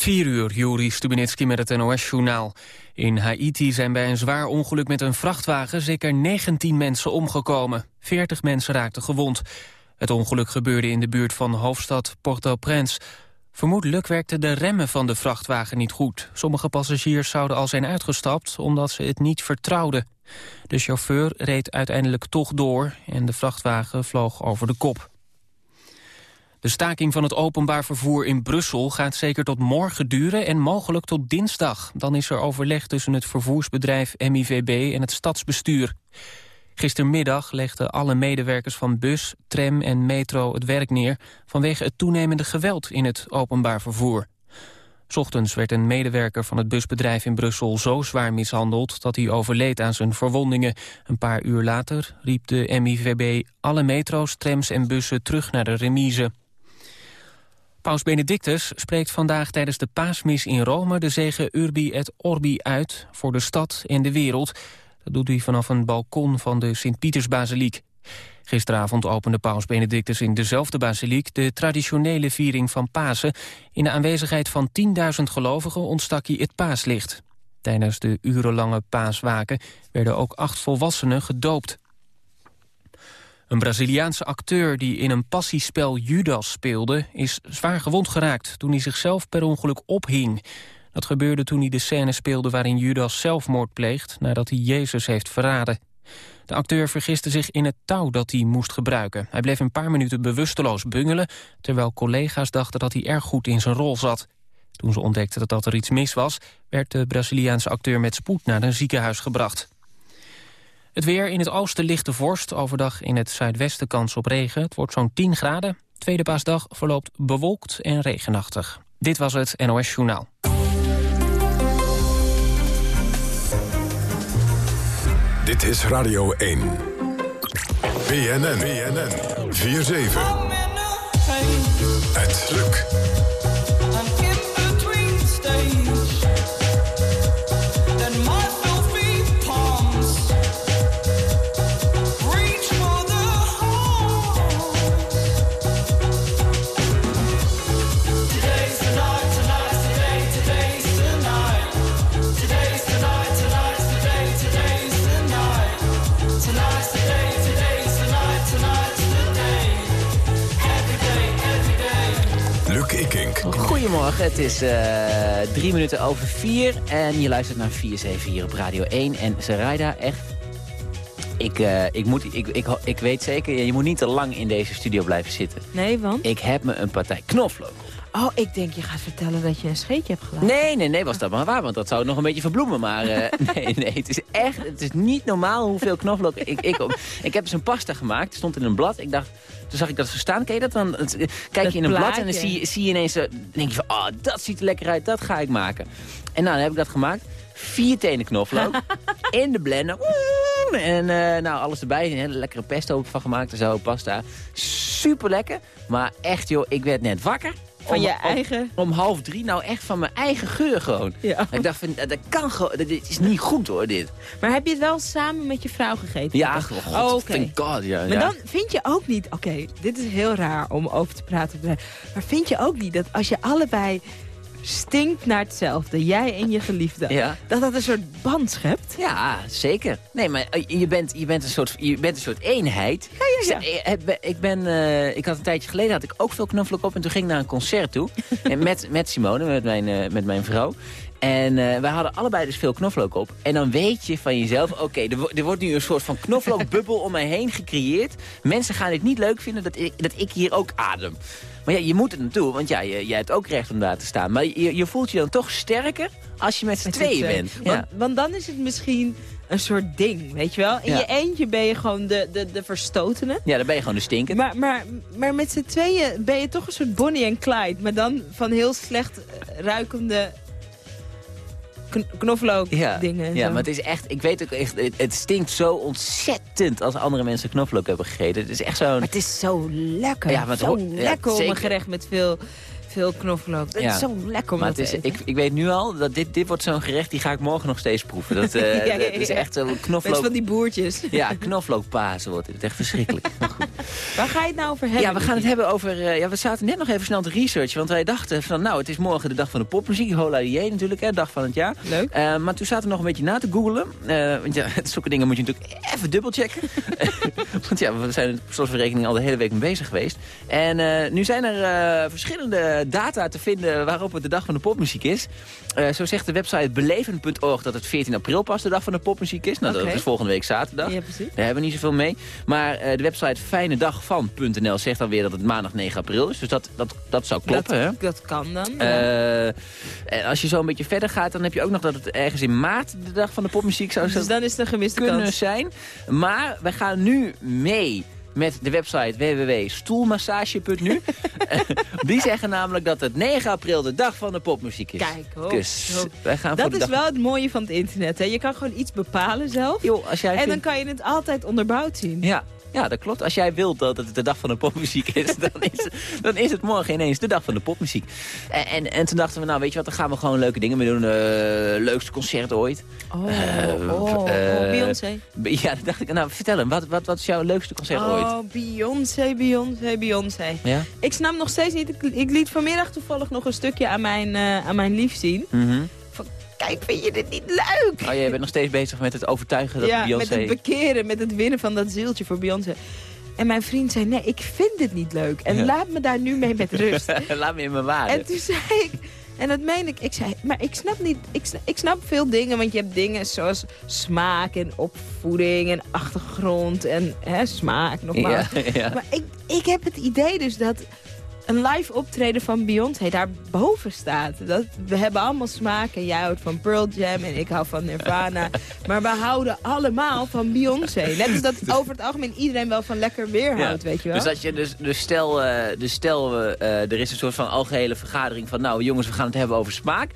4 uur, Juri Stubenitski met het NOS-journaal. In Haiti zijn bij een zwaar ongeluk met een vrachtwagen zeker 19 mensen omgekomen. 40 mensen raakten gewond. Het ongeluk gebeurde in de buurt van hoofdstad Port-au-Prince. Vermoedelijk werkten de remmen van de vrachtwagen niet goed. Sommige passagiers zouden al zijn uitgestapt omdat ze het niet vertrouwden. De chauffeur reed uiteindelijk toch door en de vrachtwagen vloog over de kop. De staking van het openbaar vervoer in Brussel gaat zeker tot morgen duren en mogelijk tot dinsdag. Dan is er overleg tussen het vervoersbedrijf MIVB en het stadsbestuur. Gistermiddag legden alle medewerkers van bus, tram en metro het werk neer... vanwege het toenemende geweld in het openbaar vervoer. Ochtends werd een medewerker van het busbedrijf in Brussel zo zwaar mishandeld... dat hij overleed aan zijn verwondingen. Een paar uur later riep de MIVB alle metro's, trams en bussen terug naar de remise. Paus Benedictus spreekt vandaag tijdens de paasmis in Rome... de zegen Urbi et Orbi uit voor de stad en de wereld. Dat doet hij vanaf een balkon van de Sint-Pietersbasiliek. Gisteravond opende paus Benedictus in dezelfde basiliek... de traditionele viering van Pasen. In de aanwezigheid van 10.000 gelovigen ontstak hij het paaslicht. Tijdens de urenlange paaswaken werden ook acht volwassenen gedoopt. Een Braziliaanse acteur die in een passiespel Judas speelde... is zwaar gewond geraakt toen hij zichzelf per ongeluk ophing. Dat gebeurde toen hij de scène speelde waarin Judas zelfmoord pleegt... nadat hij Jezus heeft verraden. De acteur vergiste zich in het touw dat hij moest gebruiken. Hij bleef een paar minuten bewusteloos bungelen... terwijl collega's dachten dat hij erg goed in zijn rol zat. Toen ze ontdekten dat er iets mis was... werd de Braziliaanse acteur met spoed naar een ziekenhuis gebracht. Het weer in het oosten lichte vorst. Overdag in het zuidwesten kans op regen. Het wordt zo'n 10 graden. Tweede paasdag verloopt bewolkt en regenachtig. Dit was het NOS Journaal. Dit is Radio 1. BNN. BNN. 4-7. Het lukt. Goedemorgen, het is uh, drie minuten over vier en je luistert naar 474 op Radio 1. En Sarayda, echt, ik, uh, ik, moet, ik, ik, ik weet zeker, je moet niet te lang in deze studio blijven zitten. Nee, want? Ik heb me een partij knoflook. Oh, ik denk je gaat vertellen dat je een scheetje hebt gedaan. Nee, nee, nee, was dat maar waar, want dat zou nog een beetje verbloemen. Maar uh, nee, nee, het is echt, het is niet normaal hoeveel knoflook ik... Ik, ik heb dus een pasta gemaakt, stond in een blad. Ik dacht, toen zag ik dat zo staan. Ken je dat dan? Kijk je in een blad en dan zie je, zie je ineens... denk je van, oh, dat ziet er lekker uit, dat ga ik maken. En nou, dan heb ik dat gemaakt. Vier tenen knoflook. in de blender. En uh, nou, alles erbij. Een hele lekkere pesto van gemaakt en zo, pasta. Super lekker. Maar echt joh, ik werd net wakker. Van je eigen... Om, half drie, nou echt van mijn eigen geur gewoon. Ja. Ik dacht, van, dat kan gewoon, dit is niet goed hoor, dit. Maar heb je het wel samen met je vrouw gegeten? Ja, god, oh, okay. thank God, ja. Maar dan vind je ook niet, oké, dit is heel raar om over te praten. Maar vind je ook niet dat als je allebei stinkt naar hetzelfde. Jij en je geliefde. Ja. Dat dat een soort band schept. Ja, zeker. Nee, maar eh, je bent, je bent, een, soort, je bent een soort eenheid. Ja, ja, ja. Eh, ik, ben, uh, ik had een tijdje geleden had ik ook veel knoflook op. En toen ging ik naar een concert toe. en met, met Simone, met mijn, uh, met mijn vrouw. En uh, wij hadden allebei dus veel knoflook op. En dan weet je van jezelf, oké, er, er, wordt nu een soort van knoflookbubbel om mij heen gecreëerd. Mensen gaan het niet leuk vinden dat ik, dat ik hier ook adem. Maar ja, je moet het naartoe, want ja, je, jij hebt ook recht om daar te staan. Maar je, je voelt je dan toch sterker als je met z'n tweeën bent. Ja. Want, want, dan is het misschien een soort ding, weet je wel? In je eentje ben je gewoon de, de, de verstotene. Ja, dan ben je gewoon de stinker. Maar, maar, maar met z'n tweeën ben je toch een soort Bonnie en Clyde. Maar dan van heel slecht ruikende knoflook ja, dingen. Ja, maar het is echt, ik weet ook echt, het, stinkt zo ontzettend als andere mensen knoflook hebben gegeten. Het is echt zo'n... Het is zo lekker. Ja, maar zo lekker om een gerecht met veel veel knoflook. Het is zo lekker om maar het is, ik, ik weet nu al, dat dit, dit wordt zo'n gerecht, die ga ik morgen nog steeds proeven. Dat, uh, ja, is echt zo'n knoflook... Met van die boertjes. Ja, knoflookpazen wordt het. Echt verschrikkelijk. Waar ga je het nou over hebben? Ja, we gaan het hebben over... Uh, ja, we zaten net nog even snel te researchen, want wij dachten van... nou, het is morgen de dag van de popmuziek, Hola Die natuurlijk, hè, dag van het jaar. Leuk. Uh, maar toen zaten we nog een beetje na te googlen. want ja, zulke dingen moet je natuurlijk even dubbelchecken. want ja, we zijn er zoals rekening al de hele week mee bezig geweest. En nu zijn er verschillende data te vinden waarop het de dag van de popmuziek is. Uh, zo zegt de website beleven.org dat het 14 april pas de dag van de popmuziek is. Nou, dat is volgende week zaterdag. Ja, precies. Daar hebben we niet zoveel mee. Maar uh, de website fijnedagvan.nl zegt dan weer dat het maandag 9 april is. Dus dat, dat, dat zou kloppen, dat, hè? Dat kan dan. Uh, en als je zo een beetje verder gaat, dan heb je ook nog dat het ergens in maart de dag van de popmuziek zou dus dan is het een gemiste kunnen kans. zijn. Maar wij gaan nu mee met de website www.stoelmassage.nu. die zeggen namelijk dat het 9 april de dag van de popmuziek is. Kijk, hoor. Dus wij gaan dat is wel het mooie van het internet. Hè? Je kan gewoon iets bepalen zelf. Als jij en vindt... dan kan je het altijd onderbouwd zien. Ja, ja, dat klopt. Als jij wilt dat het de dag van de popmuziek is, dan is, dan is het morgen ineens de dag van de popmuziek. En, en, en toen dachten we, nou weet je wat, dan gaan we gewoon leuke dingen mee doen. Uh, leukste concert ooit. Oh, uh, oh, oh Beyoncé. Ja, dat dacht ik. Nou, vertel hem, wat, wat, wat is jouw leukste concert oh, ooit? Oh, Beyoncé, Beyoncé, Beyoncé. Ja? Ik snap nog steeds niet, ik, ik, liet vanmiddag toevallig nog een stukje aan mijn, uh, aan mijn lief zien. Mm -hmm kijk, vind je dit niet leuk? Oh, jij bent nog steeds bezig met het overtuigen dat ja, Beyoncé... met het bekeren, met het winnen van dat zieltje voor Beyoncé. En mijn vriend zei, nee, ik vind dit niet leuk. En ja. laat me daar nu mee met rust. laat me in mijn waarde. En toen zei ik... En dat meen ik. Ik zei, maar ik snap niet... Ik snap, ik snap veel dingen, want je hebt dingen zoals smaak en opvoeding en achtergrond en hè, smaak nogmaals. Ja, ja. Maar ik, ik heb het idee dus dat een live optreden van Beyoncé daar boven staat. Dat, we hebben allemaal smaken. Jij houdt van Pearl Jam en ik hou van Nirvana. maar we houden allemaal van Beyoncé. Net als dat over het algemeen iedereen wel van lekker weer houdt, ja. weet je wel. Dus, dat je, dus, dus stel, uh, dus stel uh, er is een soort van algehele vergadering van... nou jongens, we gaan het hebben over smaak.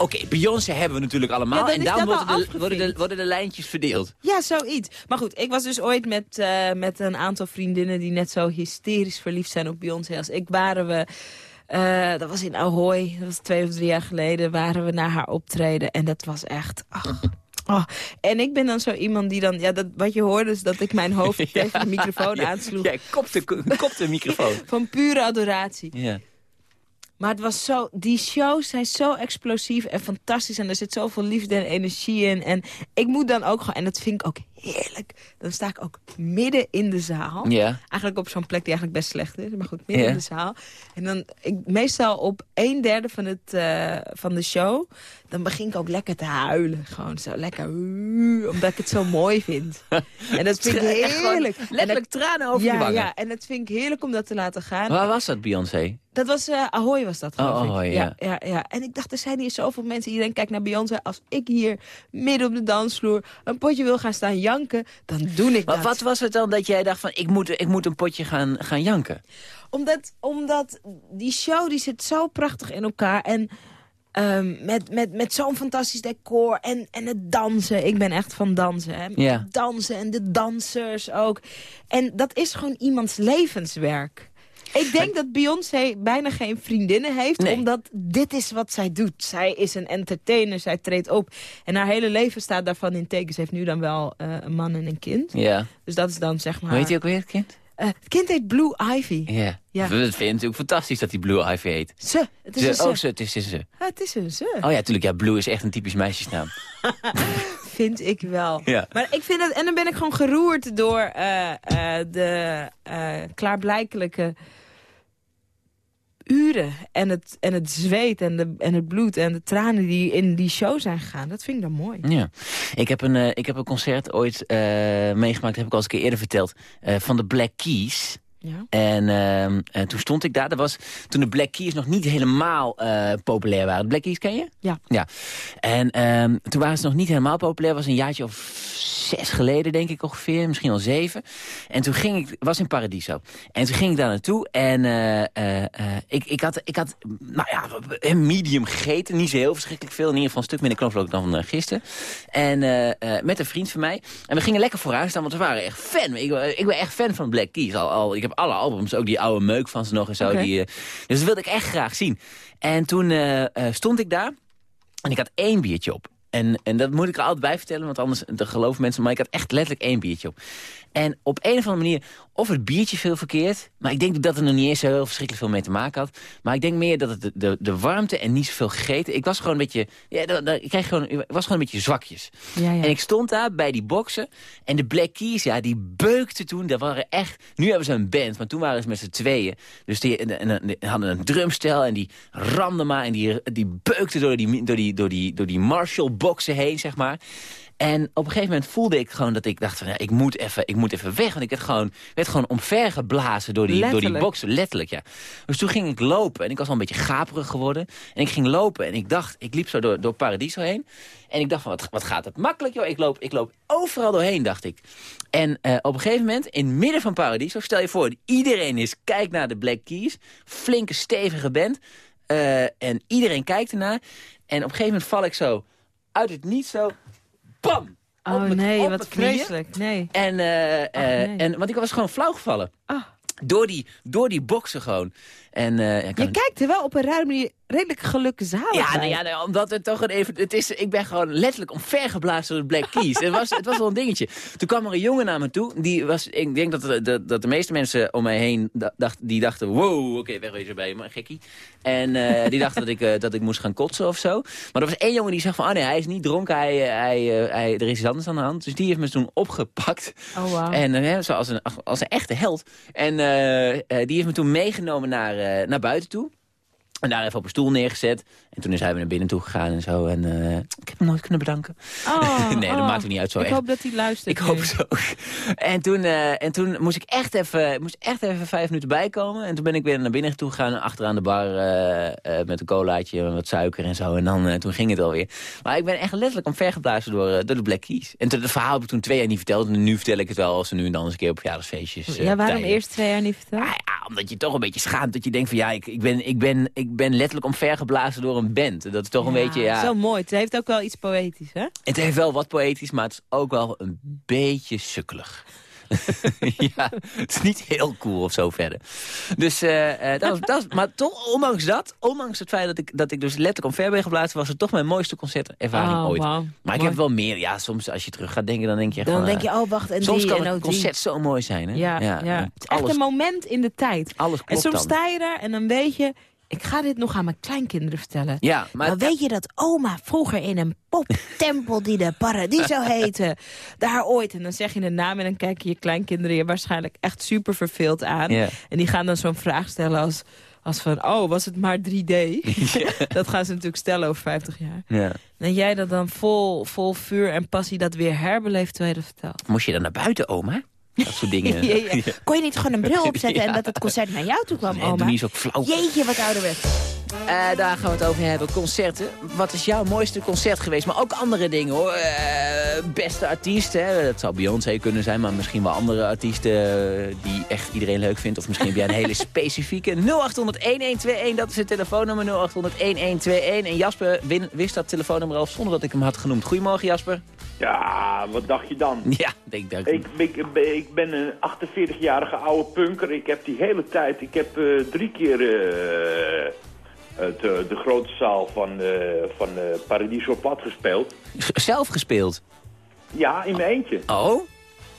Oké, okay, Beyoncé hebben we natuurlijk allemaal. Ja, en dan worden de, worden, de, worden de lijntjes verdeeld. Ja, zoiets. Maar goed, ik was dus ooit met, uh, met een aantal vriendinnen... die net zo hysterisch verliefd zijn op Beyoncé als ik. Waren we... Uh, dat was in Ahoy, dat was twee of drie jaar geleden... waren we naar haar optreden. En dat was echt... Ach, Oh, en ik ben dan zo iemand die dan... Ja, dat, wat je hoorde is dat ik mijn hoofd ja, tegen de microfoon aansloeg. Ja, kop de, kop de microfoon. Van pure adoratie. Ja. Maar het was zo, die shows zijn zo explosief en fantastisch. En er zit zoveel liefde en energie in. En ik moet dan ook gewoon, en dat vind ik ook heerlijk. Dan sta ik ook midden in de zaal. Ja. Eigenlijk op zo'n plek die eigenlijk best slecht is. Maar goed, midden in de zaal. En dan, ik, meestal op een derde van, het, uh, van de show... dan begin ik ook lekker te huilen. Gewoon zo lekker, uh, omdat ik het zo mooi vind. en dat vind ik heerlijk. Letterlijk tranen over ja, je wangen. Ja, en dat vind ik heerlijk om dat te laten gaan. Waar was dat, Beyoncé? Dat was uh, Ahoy was dat, geloof oh, Ahoy, ik. Ja. Ja, ja, En ik dacht, er zijn hier zoveel mensen. Iedereen kijkt naar Beyoncé. Als ik hier midden op de dansvloer een potje wil gaan staan janken, dan doe ik maar dat. Wat was het dan dat jij dacht van, ik moet, ik moet een potje gaan, gaan janken? Omdat, omdat die show die zit zo prachtig in elkaar. En um, met, met, met zo'n fantastisch decor. En, en het dansen. Ik ben echt van dansen. Hè? Ja. Dansen en de dansers ook. En dat is gewoon iemands levenswerk. Ik denk dat Beyoncé bijna geen vriendinnen heeft, Nee. omdat dit is wat zij doet. Zij is een entertainer, zij treedt op. En haar hele leven staat daarvan in teken. Ze heeft nu dan wel uh, een man en een kind. Ja. Dus dat is dan zeg maar... Hoe heet hij ook weer, het kind? Uh, het kind heet Blue Ivy. Ja. Ja. Dat vind je natuurlijk fantastisch dat die Blue Ivy heet. Ze. Het is Ze, een ze. oh, ze, het is een ze. Ja, het is een ze. Oh ja, tuurlijk. Ja, Blue is echt een typisch meisjesnaam. Vind ik wel. Ja. Maar ik vind het... En dan ben ik gewoon geroerd door uh, uh, de klaarblijkelijke uren en het, en het zweet en, de, en het bloed en de tranen die in die show zijn gegaan. Dat vind ik dan mooi. Ja. Ik heb een, uh, ik heb een concert ooit uh, meegemaakt, heb ik al eens een keer eerder verteld, uh, van de Black Keys. Ja. En uh, toen stond ik daar. Dat was toen de Black Keys nog niet helemaal uh, populair waren. De Black Keys ken je? Ja. ja. En um, toen waren ze nog niet helemaal populair. was een jaartje of zes geleden, denk ik ongeveer. Misschien al zeven. En toen ging ik, was in Paradiso. En toen ging ik daar naartoe. En uh, uh, ik, ik, had, ik had, nou ja, een medium gegeten. Niet zo heel verschrikkelijk veel. In ieder geval een stuk minder knoflook dan gisteren. En met een vriend van mij. En we gingen lekker vooruit staan, want we waren echt fan. Ik, ik ben echt fan van Black Keys. Al, al, ik heb alle albums, ook die oude meuk van ze nog en zo. Die, dus dat wilde ik echt graag zien. En toen stond ik daar. En ik had één biertje op. En, en dat moet ik er altijd bij vertellen, want anders geloven mensen... maar ik had echt letterlijk één biertje op. En op een of andere manier, of het biertje veel verkeerd... maar ik denk dat er nog niet eens zo heel verschrikkelijk veel mee te maken had. Maar ik denk meer dat het de, de, de warmte en niet zoveel gegeten... Ik was gewoon een beetje, ja, ik kreeg gewoon, ik was gewoon een beetje zwakjes. Ja, ja. En ik stond daar bij die boksen en de Black Keys, ja, die beukten toen. Dat waren echt, nu hebben ze een band, maar toen waren ze met z'n tweeën. Dus die, en, die hadden een drumstel en die ramden maar... en die, die beukten door die, door die, door die, door die Marshall-boksen heen, zeg maar. En op een gegeven moment voelde ik gewoon dat ik dacht van... Ja, ik, moet even, ik moet even weg, want ik werd gewoon, werd gewoon omvergeblazen door die, door die boksen. Letterlijk, ja. Dus toen ging ik lopen en ik was al een beetje gaperig geworden. En ik ging lopen en ik dacht, ik liep zo door, door Paradiso heen. En ik dacht van, wat, wat gaat het makkelijk, joh. Ik loop, ik loop overal doorheen, dacht ik. En uh, op een gegeven moment, in het midden van Paradiso... stel je voor, iedereen is, kijk naar de Black Keys. Flinke, stevige band. Uh, en iedereen kijkt ernaar. En op een gegeven moment val ik zo uit het niet zo bam! Oh nee, wat vreselijk. Nee. En, uh, uh, en, want ik was gewoon flauw gevallen. Ah. Door die, door die boksen gewoon. En, uh, je kijkt er wel op een ruim redelijk gelukkige zaal. Ja, nou ja nou, omdat het toch een even... Het is, ik ben gewoon letterlijk omvergeblazen door de Black Keys. het, was, het was wel een dingetje. Toen kwam er een jongen naar me toe. Die was, ik denk dat de, dat de meeste mensen om mij heen dacht, die dachten... Wow, oké, okay, wegwezen bij je, maar gekkie. En uh, die dachten dat ik, uh, dat ik moest gaan kotsen of zo. Maar er was één jongen die zag van... Oh nee, hij is niet dronken, hij, hij, hij, er is iets anders aan de hand. Dus die heeft me toen opgepakt. Oh, wow. En zoals een, als een echte held. En die heeft me toen meegenomen naar, naar buiten toe. En daar even op een stoel neergezet. En toen is hij naar binnen toe gegaan en zo. En uh, ik heb hem nooit kunnen bedanken. Oh, nee, dat oh. maakt het niet uit zo Ik echt. hoop dat hij luistert. Ik hoop zo. En toen, uh, en toen moest ik echt even, moest echt even vijf minuten bijkomen. En toen ben ik weer naar binnen toe gegaan. Achteraan de bar uh, met een colaatje, wat suiker en zo. En dan, toen ging het alweer. Maar ik ben echt letterlijk omvergeblazen door, door de Black Keys. En het verhaal heb ik toen twee jaar niet verteld. En nu vertel ik het wel als ze nu en dan eens een keer op verjaardagsfeestjes. ja, waarom tijden. eerst twee jaar niet verteld? Ah, ja, omdat je toch een beetje schaamt. Dat je denkt van ja, ik, ik, ben, ik, ben, ik ben letterlijk omvergeblazen door een band. Dat is toch een beetje, ja... Zo mooi. Het heeft ook wel iets poëtisch, hè? Het heeft wel wat poëtisch, maar het is ook wel een beetje sukkelig. ja, het is niet heel cool of zo verder. Dus, uh, uh, dat was, dat was, maar toch, ondanks dat, ondanks het feit dat ik, dat ik dus letterlijk omver ben geblazen, was het toch mijn mooiste concertervaring oh, ooit. Wow. Maar Mooi. ik heb wel meer, ja, soms als je terug gaat denken, dan denk je Dan denk je, oh wacht, en soms die kan en het ook concert die. zo mooi zijn, hè? Ja, ja. ja. Het is echt Alles, een moment in de tijd. alles En klopt soms dan. sta je daar en dan weet je... Ik ga dit nog aan mijn kleinkinderen vertellen. Ja, maar Maar weet je dat oma vroeger in een poptempel die de Paradiso heette, daar ooit... En dan zeg je de naam en dan kijken je kleinkinderen je waarschijnlijk echt super verveeld aan. En die gaan dan zo'n vraag stellen als, als van... Oh, was het maar 3D? dat gaan ze natuurlijk stellen over 50 jaar. ja. En jij dat dan vol, vol vuur en passie dat weer herbeleeft terwijl je dat vertelt. Moest je dan naar buiten, oma? Dat soort dingen. Ja, ja. Kon je niet gewoon een bril opzetten en dat het concert naar jou toe kwam, Nee, oma? niet zo flauw. Jeetje, wat ouderwet. Eh, daar gaan we het over hebben. Concerten. Wat is jouw mooiste concert geweest? Maar ook andere dingen hoor. Eh, beste artiest. Hè? Dat zou Beyoncé kunnen zijn. Maar misschien wel andere artiesten eh, die echt iedereen leuk vindt. Of misschien heb jij een hele specifieke. 0800-1121. Dat is het telefoonnummer 0800-1121. En Jasper win- wist dat telefoonnummer al zonder dat ik hem had genoemd. Goedemorgen Jasper. Ja, wat dacht je dan? Ja, ik denk Ik, ik, ik ben een 48-jarige oude punker. Ik heb die hele tijd, ik heb eh, drie keer eh, het, eh, de grote zaal van, van Paradiso Plat gespeeld. zelf gespeeld. Ja, in mijn eentje. Oh.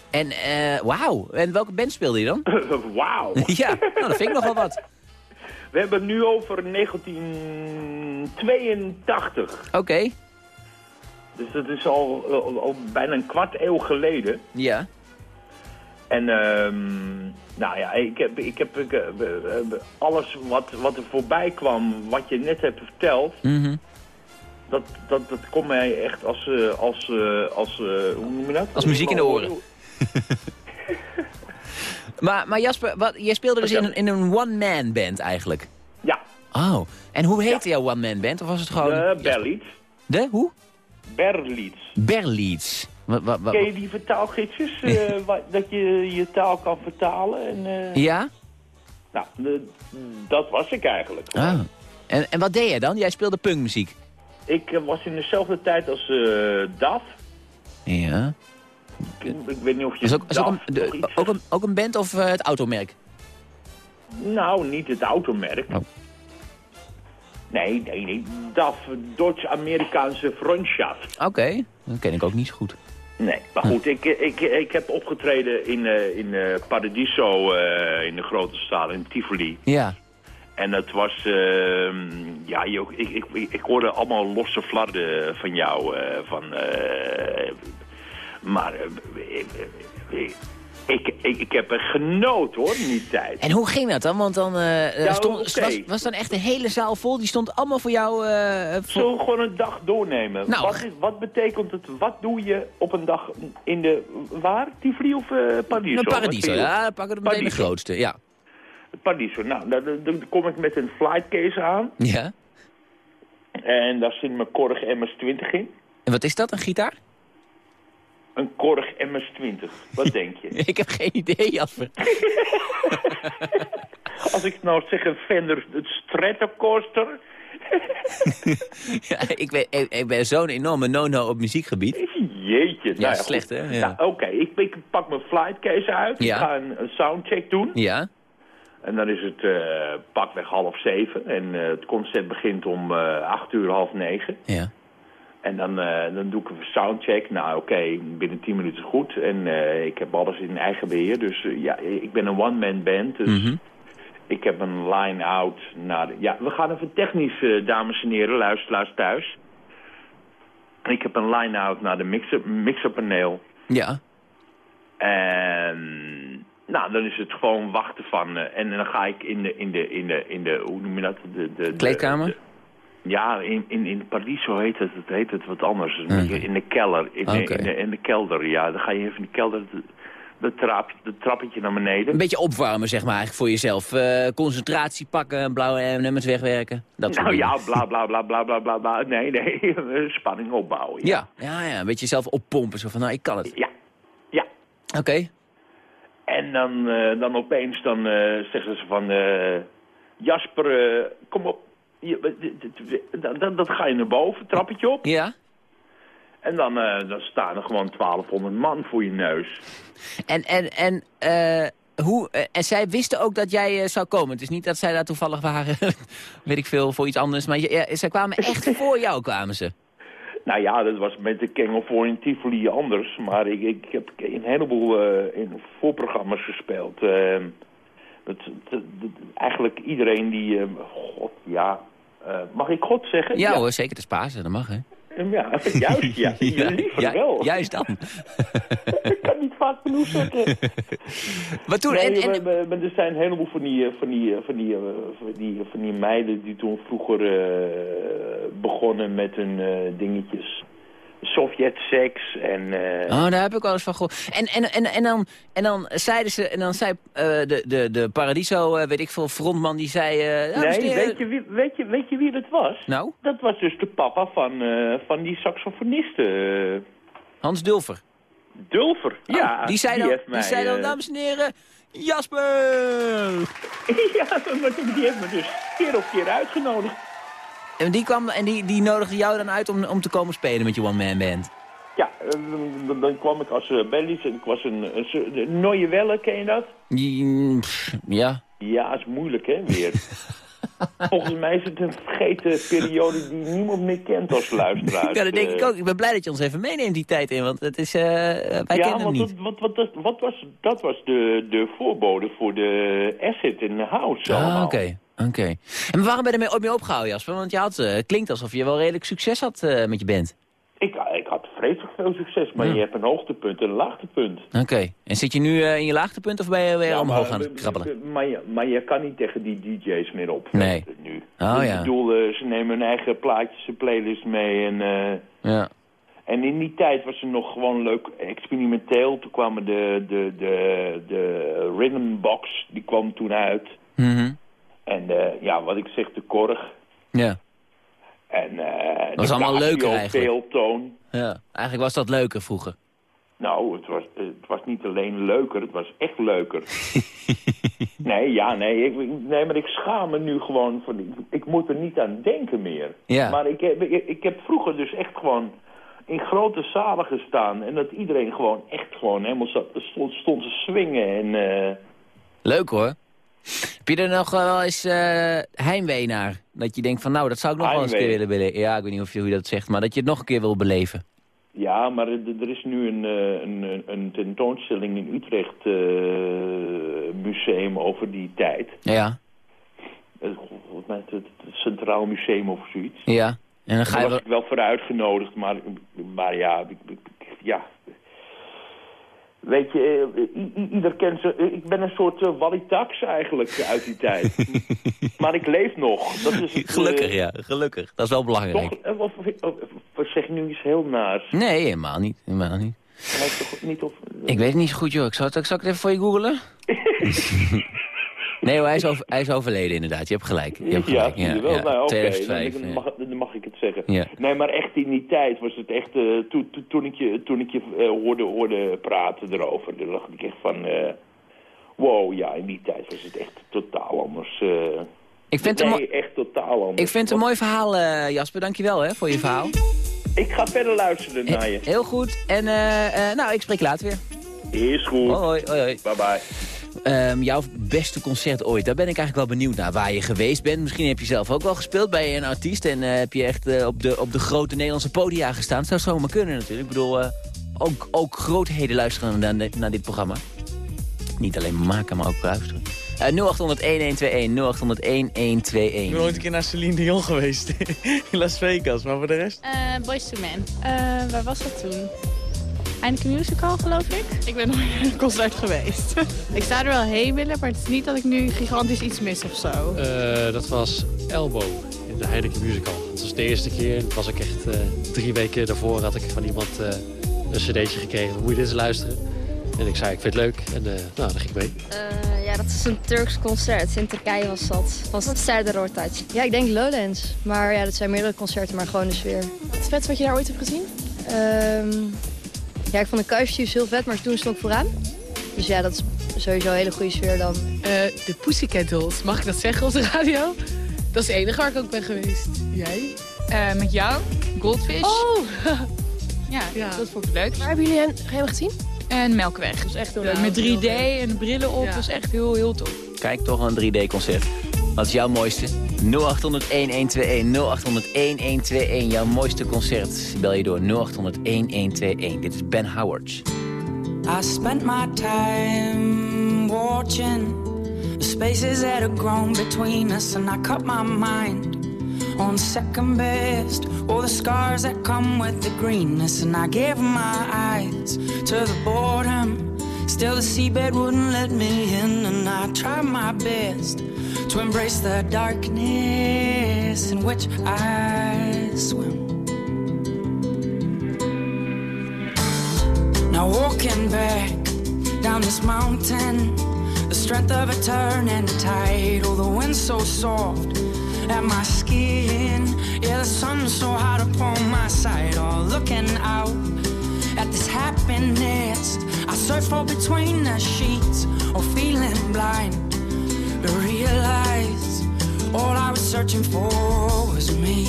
En eh wauw. En welke band speelde je dan? Wauw. ja, nou, dat vind ik nogal wat. We hebben het nu over 1982. Oké. Dus dat is al, al, al bijna een kwart eeuw geleden. Ja. En ehm, nou ja, ik heb, ik heb ik, eh, alles wat, wat er voorbij kwam, wat je net hebt verteld, Mhm. dat, dat, dat komt mij echt als, eh, als, eh, als hoe noem je dat? Als muziek in de oren. Maar, maar Jasper, wat, jij speelde dus in een, in een one-man band eigenlijk. Ja, Oh, en hoe heette jouw one-man band? Of was het gewoon... de Berliet. De, hoe? Wa- wa- Ken je die vertaalgidsjes? eh, dat je je taal kan vertalen? En, eh, Ja? Nou, dat was ik eigenlijk. Ah. En, en wat deed jij dan? Jij speelde punkmuziek. Ik eh, was in dezelfde tijd als DAF. Ja. Ik, ik weet niet of je Is ook, is ook, een, de- ook, een, ook een band of het automerk? Nou, niet het automerk. Oh. Nee, nee, nee. DAF, Duits-Amerikaanse Freundschaft. Oké, dat ken ik ook niet zo goed. Nee, maar goed, ik, ik, ik heb opgetreden in, eh, in eh, Paradiso, eh, in de grote zaal, in Tivoli. Ja. En het was, ehm, ja, je, ik, ik, ik, ik hoorde allemaal losse flarden van jou. van, maar ik, ik, ik, heb er genoten hoor, in die tijd. En hoe ging dat dan? Want dan eh, Ja, stond, oké. was, was dan echt de hele zaal vol? Die stond allemaal voor jou... eh, voor- we gewoon een dag doornemen? Nou. Wat, is, wat betekent het, wat doe je op een dag in de, waar? Tivoli of eh Paradiso? Een paradiso, ja, dan pakken we meteen de grootste, ja. Paradiso, nou, dan kom ik met een flightcase aan. Ja. En daar zit mijn Korg MS-20 in. En wat is dat, een gitaar? Een Korg MS-20. Wat denk je? Ik heb geen idee, Jasper. Als ik nou zeg een Fender Stratocaster... Ja, ik, ben, ik, ik ben zo'n enorme no-no op muziekgebied. Jeetje. nou goed. slecht, hè? Ja. Nou, Oké, ik, ik pak mijn flightcase uit. Ja. Ik ga een, een soundcheck doen. Ja. En dan is het eh, pakweg half zeven. En eh, het concert begint om eh, acht uur, half negen. Ja. En dan, eh, dan doe ik een soundcheck. Nou, oké, binnen 10 minuten goed. En eh, ik heb alles in eigen beheer. Dus eh, ja, ik ben een one-man band. Dus Mhm. ik heb een line-out naar de... Ja, we gaan even technisch, dames en heren, luisteraars thuis. Ik heb een line-out naar de mixer, mixerpaneel. Ja. En... Nou, dan is het gewoon wachten van... eh, en dan ga ik in de, in de, in de, in de hoe noem je dat? De, de, de- Kleedkamer? de- ja, in, in, in Paradiso heet het, het heet het wat anders. In de kelder. In, in, de, in de kelder, ja. Dan ga je even in de kelder, de, de, trap, de trappetje naar beneden. Een beetje opwarmen, zeg maar, eigenlijk voor jezelf. Eh, concentratie pakken, blauwe M&M's wegwerken. Dat Nou ja, bla bla bla bla bla bla bla. Nee, nee, spanning opbouwen. Ja. Ja, ja, een beetje jezelf oppompen. Zo van, nou, ik kan het. Ja, ja. Oké. En dan, eh, dan opeens dan, eh, zeggen ze van... Jasper, kom op. Je, dan, dan ga je naar boven, trappetje op. Ja. En dan, eh, dan staan er gewoon 1200 man voor je neus. En, en, en, eh, hoe, eh, en zij wisten ook dat jij zou komen. Het is niet dat zij daar toevallig waren, weet ik veel, voor iets anders. Maar je, ja, zij kwamen echt voor jou, kwamen ze. Nou ja, dat was met de Kengel voor in Tivoli anders. Maar ik, ik heb een heleboel in voorprogramma's gespeeld. Dat, dat- dat- eigenlijk iedereen die... God, ja... eh, mag ik God zeggen? Ja, hoor, zeker de Pasen, dat mag hè. Ja, juist, ja. ja liever ja, wel. Juist dan. ik kan niet vaak genoeg zeggen. Maar toen, Nee, en, en, maar- maar- maar er zijn een heleboel van die, eh, van die, eh, van die, van die, van die meiden die toen vroeger begonnen met hun dingetjes. Sovjet-seks en... eh, Oh, daar heb ik wel eens van gehoord. En, en, en, en, dan, en dan zeiden ze, en dan zei eh, de, de, de Paradiso, eh, weet ik veel, frontman, die zei... en nee, heren- weet je, wie, weet, je, weet je wie dat was? Nou, Dat was dus de papa van, van die saxofoniste. Hans Dulfer. Dulfer. ja, Oh, die zei dan, heeft die mij, zei dan dames en heren, Jasper! ja, maar die heeft me dus keer op keer uitgenodigd. En die, kwam, en die, die nodigde jou dan uit om, om te komen spelen met je one-man band. Ja, eh, dan, dan kwam ik als uh, Bellies en ik was een, een, Nooie Welle, ken je dat? Pff, Ja. Ja, is moeilijk hè, weer. Volgens mij is het een vergeten periode die niemand meer kent als luisteraar. ja, dat denk Eh, ik ook. Ik ben blij dat je ons even meeneemt die tijd in, want het is, eh, wij ja, kennen hem want niet. dat, wat, wat, dat, wat was, dat was de, de voorbode voor de Asset in de House Ah, allemaal. oké. Oké. En waarom ben je ermee ooit mee opgehouden, Jasper? Want je had, eh, het klinkt alsof je wel redelijk succes had eh, met je band. Ik, ik had vreselijk veel succes, maar Ja. je hebt een hoogtepunt en een laagtepunt. Oké. En zit je nu eh, in je laagtepunt of ben je weer Ja, omhoog maar, gaan krabbelen? Maar je, maar je kan niet tegen die DJ's meer op. Nee. Nu. Oh, ik ja. bedoel, eh, ze nemen hun eigen plaatjes en playlist mee en... eh, Ja. En in die tijd was er nog gewoon leuk experimenteel. Toen kwamen de, de, de, de rhythm box, die kwam toen uit. Mhm. En eh, ja, wat ik zeg, de korg. Ja. En, eh was de allemaal leuker eigenlijk. ja. Eigenlijk was dat leuker vroeger. Nou, het was, het was niet alleen leuker, het was echt leuker. nee, ja, nee, ik, nee, maar ik schaam me nu gewoon. Van, ik, ik moet er niet aan denken meer. Ja. Maar ik heb, ik, ik heb vroeger dus echt gewoon in grote zalen gestaan. En dat iedereen gewoon echt gewoon helemaal zat, stond, stond te swingen. En, eh, Leuk hoor. Heb je er nog wel eens eh heimwee naar? Dat je denkt van nou, dat zou ik nog wel eens een keer willen beleven. Ja, ik weet niet of je, hoe je dat zegt, maar dat je het nog een keer wil beleven. ja, maar er is nu een, eh, een, een- een tentoonstelling in Utrecht eh, museum over die tijd. Ja, Volgens mij het, Centraal Museum of zoiets. ja. En dan ga Daar je was wel... ik wel voor uitgenodigd, maar, maar ja, ja. Weet je, eh, ieder kent ze. Ik ben een soort uh, Wally Tax eigenlijk uit die tijd. maar ik leef nog. Dat is het, eh, Gelukkig, ja. Gelukkig. Dat is wel belangrijk. Toch, eh, of, of, of zeg je nu iets heel naars? Nee, helemaal niet. Helemaal niet. Toch niet of... Ik weet het niet zo goed, joh. Ik zal het, zal ik het even voor je googelen? nee hoor, hij is, over, hij is overleden inderdaad. Je hebt gelijk. Je hebt gelijk. je wel. Nou, 2005. dan, ja. mag, dan mag ik zeggen. Ja. Nee, maar echt in die tijd was het echt... eh, toen, ik je, toen ik je eh, hoorde, hoorde praten erover, dan dacht ik echt van... eh, wow, ja, in die tijd was het echt totaal anders. Ik vind het nee, mooi- echt totaal anders. ik vind het een mooi verhaal, Jasper. Dankjewel hè, voor je verhaal. Ik ga verder luisteren naar je. Heel goed. En nou, ik spreek later weer. Is goed. Hoi, hoi, hoi. Bye bye. Ehm, jouw beste concert ooit, daar ben ik eigenlijk wel benieuwd naar. Waar je geweest bent. Misschien heb je zelf ook wel gespeeld bij een artiest. En eh, heb je echt eh, op, de, op de grote Nederlandse podia gestaan. Zou zomaar kunnen natuurlijk. Ik bedoel, eh, ook, ook grootheden luisteren naar, dit- naar dit programma. Niet alleen maken, maar ook luisteren. Eh 0800 1121 0800 Ik ben ooit 1121. een keer naar Celine Dion geweest in Las Vegas, maar voor de rest... Eh Boys to Men. Eh, waar was dat toen? Heineken Musical, geloof ik. Ik ben nooit naar een concert geweest. ik zou er wel heen willen, maar het is niet dat ik nu gigantisch iets mis of zo. Eh, dat was Elbow in de Heineken Musical. Dat was de eerste keer. Dat was ik echt eh, drie weken daarvoor had ik van iemand eh, een cd'tje gekregen. Moet je dit eens luisteren? En ik zei, ik vind het leuk. En eh, nou, daar ging ik mee. Eh, ja, dat is een Turks concert. In Turkije was dat. Was het Serdar Ortac. Ja, ik denk Lowlands. Maar ja, dat zijn meerdere concerten, maar gewoon de sfeer. Het vet wat je daar ooit hebt gezien? Ehm, ja, ik vond de Kuifjes heel vet, maar toen stond ik vooraan. Dus ja, dat is sowieso een hele goede sfeer dan. de Pussycat Dolls. Mag ik dat zeggen op de radio? Dat is het enige waar ik ook ben geweest. Jij? met jou? Goldfish. Oh! Ja, Ja. dat vond ik leuk. Waar hebben jullie hen, hem gezien? En Melkweg. Dat is echt heel Ja, leuk. Met heel 3D leuk. en brillen op. Ja. Dat is echt heel, heel tof. Kijk, toch een 3D-concert. Wat is jouw mooiste? 0800 1121 0800 1121. Jouw mooiste concert. Bel je door 0800 1121. Dit is Ben Howard. I spent my time watching the spaces that have grown between us, and I cut my mind on second best. All the scars that come with the greenness, and I gave my eyes to the boredom. Still, the seabed wouldn't let me in, and I tried my best to embrace the darkness in which I swim. Now walking back down this mountain, the strength of a turn and a tide. Oh, the wind so soft at my skin. Yeah, the sun so hot upon my side. Oh, looking out at this happiness. I search for between the sheets, or feeling blind to realize all I was searching for was me.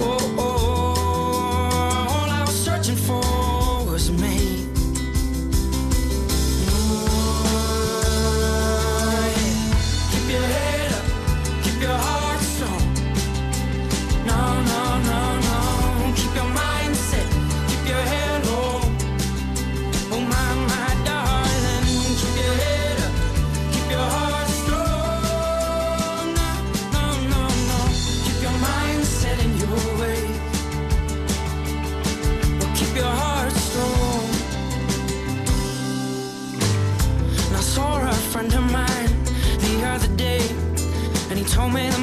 Oh, oh, oh, and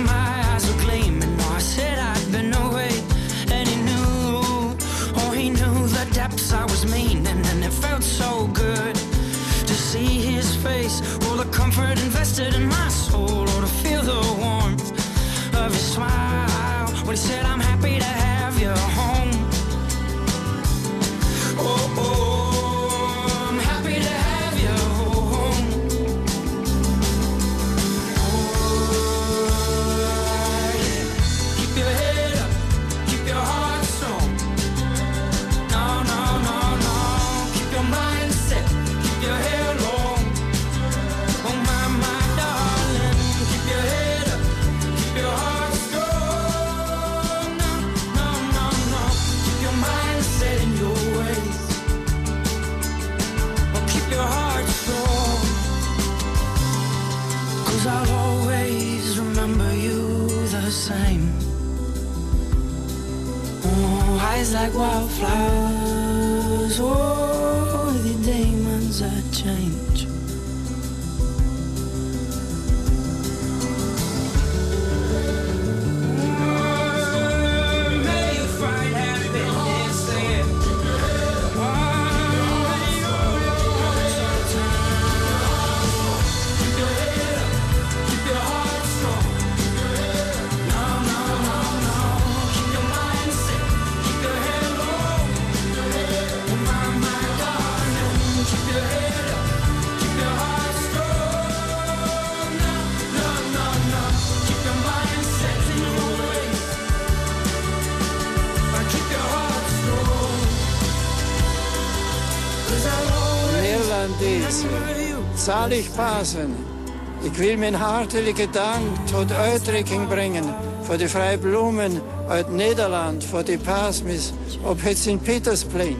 Ik wil mijn hartelijke dank tot uitdrukking brengen voor de vrije bloemen uit Nederland voor de paasmis op het Sint-Petersplein.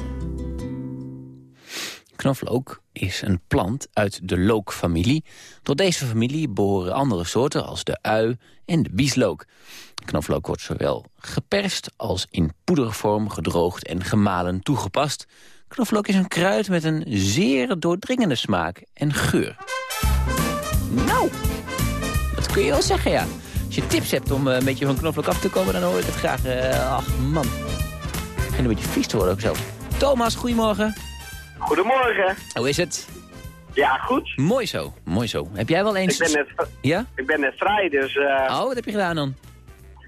Knoflook is een plant uit de lookfamilie. Tot deze familie behoren andere soorten als de ui en de bieslook. Knoflook wordt zowel geperst als in poedervorm gedroogd en gemalen toegepast. Knoflook is een kruid met een zeer doordringende smaak en geur. Nou, dat kun je wel zeggen, ja. Als je tips hebt om eh, een beetje van knoflook af te komen, dan hoor ik het graag. Eh, ach, man. Begint een beetje vies te worden ook zo. Thomas, goedemorgen. Goedemorgen. Hoe is het? Ja, goed. Mooi zo, mooi zo. Heb jij wel eens... Ik ben net, Ja? ik ben net vrij, dus eh, Oh, wat heb je gedaan dan?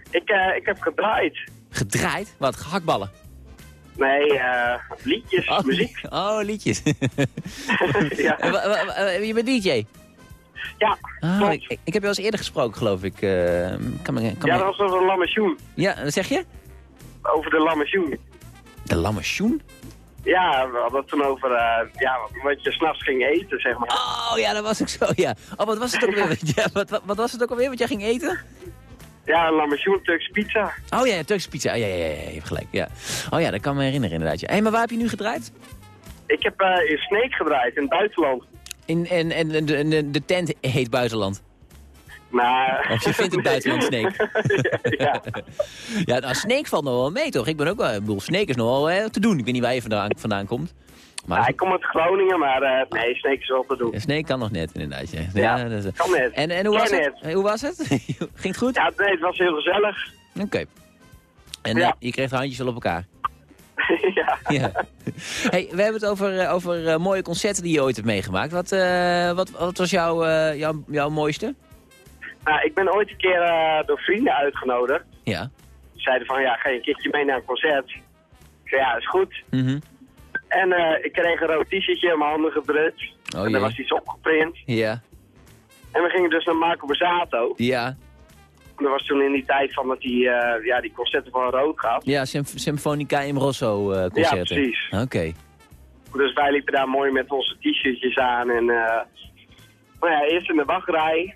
ik, ik heb gedraaid. Gedraaid? Wat, gehaktballen? Nee, liedjes, Oh, muziek. Oh, liedjes. ja. Je bent DJ? Ja, Ah, ik, ik heb je al eens eerder gesproken, geloof ik. eh, kan me, kan ja, dat was over de lammetjoen. ja, wat zeg je? Over de lammetjoen. De lammetjoen? Ja, we hadden het toen over eh, ja, wat- je s'nachts ging eten, zeg maar. Oh ja, dat was ik zo, ja. Oh, wat was het ook alweer? Ja, wat, wat, wat was het ook alweer wat jij ging eten? Ja, lammetjoen, Turks pizza. Oh ja, Turkse pizza. Oh, ja, ja, ja, ja, je hebt gelijk. Ja. Oh ja, dat kan me herinneren inderdaad. Hé, hey, maar waar heb je nu gedraaid? Ik heb eh, in Sneek gedraaid, in het buitenland. In, en en de, de, de tent heet buitenland. Maar... Of je vindt het buitenland Sneek. ja. Ja, nou, Sneek valt nog wel mee, toch? Ik ben ook wel, ik bedoel, Sneek is nog wel eh, te doen. Ik weet niet waar je vandaan, vandaan komt. Maar Ja, ik kom uit Groningen, maar eh, nee, Sneek is wel te doen. Ja, Sneek kan nog net, inderdaad. Ja, Ja, dat is- kan net. En, en hoe, was het? Hoe was het? Ging het goed? Ja, nee, het was heel gezellig. Oké. En Ja. eh, je kreeg de handjes al op elkaar? ja. Ja. Hey, we hebben het over, eh, over eh, mooie concerten die je ooit hebt meegemaakt. Wat, eh, wat, wat was jouw, jouw, jouw mooiste? Nou, ik ben ooit een keer door vrienden uitgenodigd. Ja. Die zeiden van, ja, ga je een keertje mee naar een concert? Ik zei, ja, is goed. Mhm. En ik kreeg een rood t-shirtje in mijn handen gedrukt. Oh en daar was iets opgeprint. Ja. En we gingen dus naar Marco Borsato. Ja. Dat was toen in die tijd van dat hij eh, ja, die concerten van rood gaf. Ja, Symf Symfonica in Rosso eh concerten. Ja, precies. Oké. Dus wij liepen daar mooi met onze t-shirtjes aan. En eh nou ja, eerst in de wachtrij.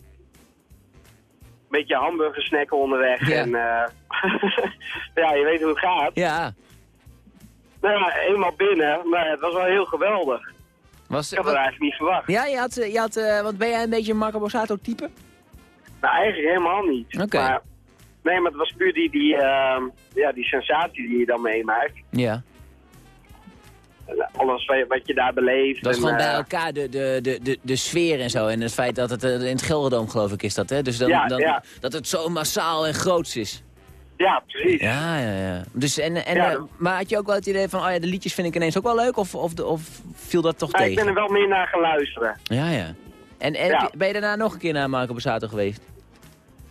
Een beetje hamburger snacken onderweg. Ja. En ja, je weet hoe het gaat. Ja. Nou ja, eenmaal binnen. Maar het was wel heel geweldig. Was, Ik had het eigenlijk niet verwacht. Ja, je had, je had want ben jij een beetje een Marco Borsato type? Nou, eigenlijk helemaal niet. Oké. Maar, nee, maar het was puur die, die, ehm, ja, die sensatie die je dan meemaakt. Ja. En Alles wat je, daar beleeft. Dat is en, gewoon bij eh, elkaar de, de, de, de, de sfeer en zo. En het feit dat het eh, in het Gelderdoom geloof ik is dat, hè? Dus dan, Ja, dan, ja. dat het zo massaal en groots is. Ja, precies. Ja, ja, ja. Dus, en, en, Ja, eh, maar had je ook wel het idee van, oh ja, de liedjes vind ik ineens ook wel leuk? Of, of, of viel dat toch Nou, ik tegen? ben er wel meer naar gaan luisteren. Ja, ja. En, Ja. ben je daarna nog een keer naar Marco Borsato geweest?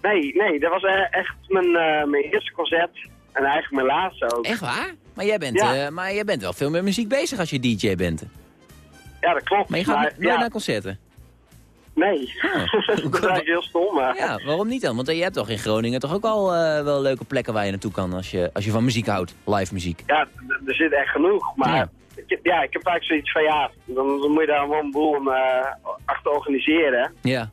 Nee, nee, dat was eh, echt mijn, eh, mijn eerste concert. En eigenlijk mijn laatste ook. Echt waar? Maar jij, bent, Ja. eh, maar jij bent wel veel met muziek bezig als je DJ bent. Ja, dat klopt. Maar je gaat Maar, nooit ja, naar concerten? Nee, dat is heel stom. Maar... Ja, waarom niet dan? Want je hebt toch in Groningen toch ook al wel leuke plekken waar je naartoe kan als je, als je van muziek houdt, live muziek. Ja, er zit echt genoeg. Maar Ja. Ik, ja, ik heb vaak zoiets van ja, dan, dan moet je daar een boel om, eh, achter organiseren. Ja.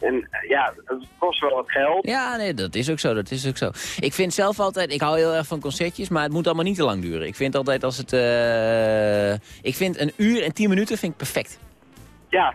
En eh, ja, het kost wel wat geld. Ja, nee, dat is ook zo, dat is ook zo. Ik vind zelf altijd, ik hou heel erg van concertjes, maar het moet allemaal niet te lang duren. Ik vind altijd als het, eh, ik vind een uur en tien minuten vind ik perfect. Ja,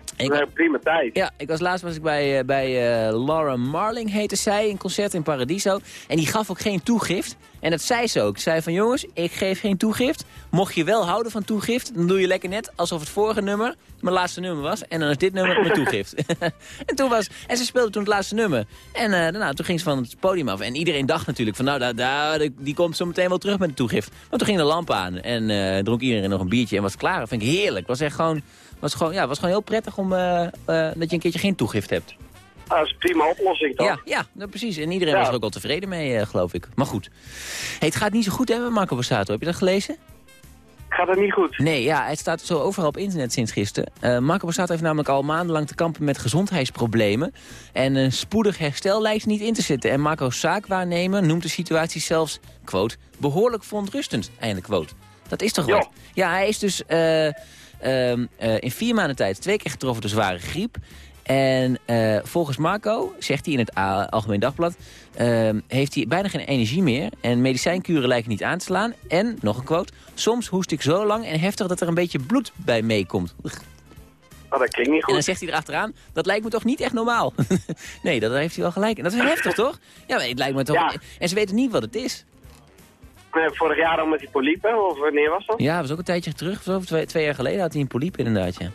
prima tijd. Ja, ik was laatst was ik bij, uh, bij uh, Laura Marling, heette zij, een concert in Paradiso. En die gaf ook geen toegift. En dat zei ze ook. Ze zei van jongens, ik geef geen toegift. Mocht je wel houden van toegift, dan doe je lekker net alsof het vorige nummer mijn laatste nummer was. En dan is dit nummer mijn toegift. en, toen was, en ze speelde toen het laatste nummer. En uh, daarna, toen ging ze van het podium af. En iedereen dacht natuurlijk van nou, daar, daar, die komt zo meteen wel terug met de toegift. Maar toen ging de lamp aan en uh, dronk iedereen nog een biertje en was klaar. Dat vind ik heerlijk. was echt gewoon, was gewoon, ja, was gewoon heel prettig om, uh, dat je een keertje geen toegift hebt. Ah, dat is een prima oplossing, toch? Ja, ja nou, precies. En iedereen was er ook wel tevreden mee, geloof ik. Maar goed. Hey, het gaat niet zo goed hè, met Marco Borsato. Heb je dat gelezen? Gaat het niet goed? Nee, ja, het staat zo overal op internet sinds gisteren. Uh, Marco Borsato heeft namelijk al maandenlang te kampen met gezondheidsproblemen. En een spoedig herstel lijkt niet in te zitten. En Marco's zaakwaarnemer noemt de situatie zelfs, quote, behoorlijk verontrustend, eindelijk quote. Dat is toch wat? Ja, hij is dus uh, uh, in vier maanden tijd twee keer getroffen door zware griep. En uh, volgens Marco, zegt hij in het Algemeen Dagblad... Uh, heeft hij bijna geen energie meer en medicijnkuren lijken niet aan te slaan. En, nog een quote, soms hoest ik zo lang en heftig dat er een beetje bloed bij meekomt. Oh, dat klinkt niet goed. En dan zegt hij erachteraan, dat lijkt me toch niet echt normaal. nee, dat heeft hij wel gelijk. En dat is heftig, toch? Ja, maar het lijkt me toch... Ja. En ze weten niet wat het is. Vorig jaar al met die poliepen, of wanneer was dat? Ja, dat was ook een tijdje terug. Zo, twee, twee jaar geleden had hij een poliep inderdaad, ja.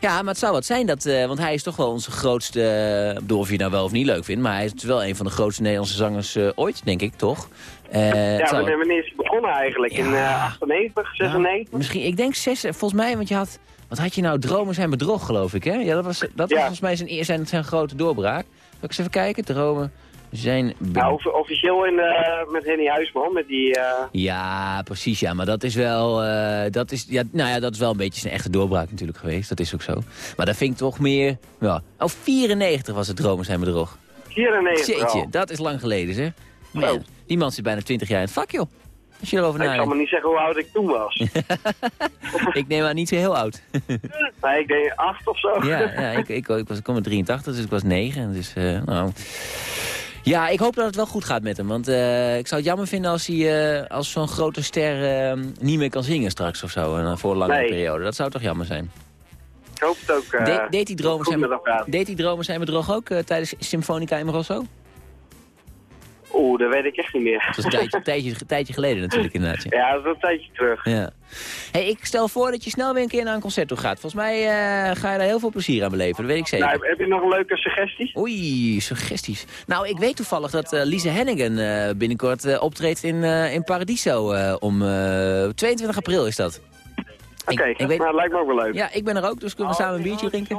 Ja, maar het zou wat zijn, dat, uh, want hij is toch wel onze grootste... Uh, of je nou wel of niet leuk vindt, maar hij is wel een van de grootste Nederlandse zangers uh, ooit, denk ik, toch? ja, zou... wanneer is hij begonnen eigenlijk? Ja. In 98, 96? Ja, misschien, ik denk 6, volgens mij, want je had... Wat had je nou? Dromen zijn bedrog, geloof ik, hè? Ja, dat was, dat was volgens mij zijn, zijn, zijn grote doorbraak. Zal ik eens even kijken? Dromen zijn... Nou, officieel in, uh, met Henny Huisman, met die... Uh... Ja, precies, ja. Maar dat is wel... Uh, dat is, ja, nou ja, dat is wel een beetje zijn echte doorbraak natuurlijk geweest. Dat is ook zo. Maar dat vind ik toch meer... Ja. Oh, 94 was het Dromen zijn bedrog. 94 Jeetje, dat is lang geleden, zeg. Man, die man zit bijna 20 jaar in het vak, joh. Als je erover nadenkt. Ik kan me niet zeggen hoe oud ik toen was. ik neem aan niet zo heel oud. nee, ik denk 8 of zo. ja, ja ik, ik, ik, was, ik kom met 83, dus ik was 9. Dus, uh, nou... Ja, ik hoop dat het wel goed gaat met hem. Want uh, ik zou het jammer vinden als hij uh, als zo'n grote ster uh, niet meer kan zingen straks of zo. En, voor een lange nee. periode. Dat zou toch jammer zijn. Ik hoop het ook. De, deed die dromen zijn, deed die dromen zijn bedrog ook tijdens Symfonica in Rosso? Oeh, dat weet ik echt niet meer. Dat is een tijdje, tijdje, tijdje geleden natuurlijk inderdaad. Ja. ja, dat is een tijdje terug. Ja. Hey, ik stel voor dat je snel weer een keer naar een concert toe gaat. Volgens mij uh, ga je daar heel veel plezier aan beleven, dat weet ik zeker. Nou, heb je nog een leuke suggestie? Oei, suggesties. Nou, ik weet toevallig dat uh, Lise Hennigan uh, binnenkort optreedt in, in Paradiso. om 22 april is dat. Oké, okay, weet... nou, lijkt me ook wel leuk. Ja, ik ben er ook, dus kunnen we samen een biertje drinken.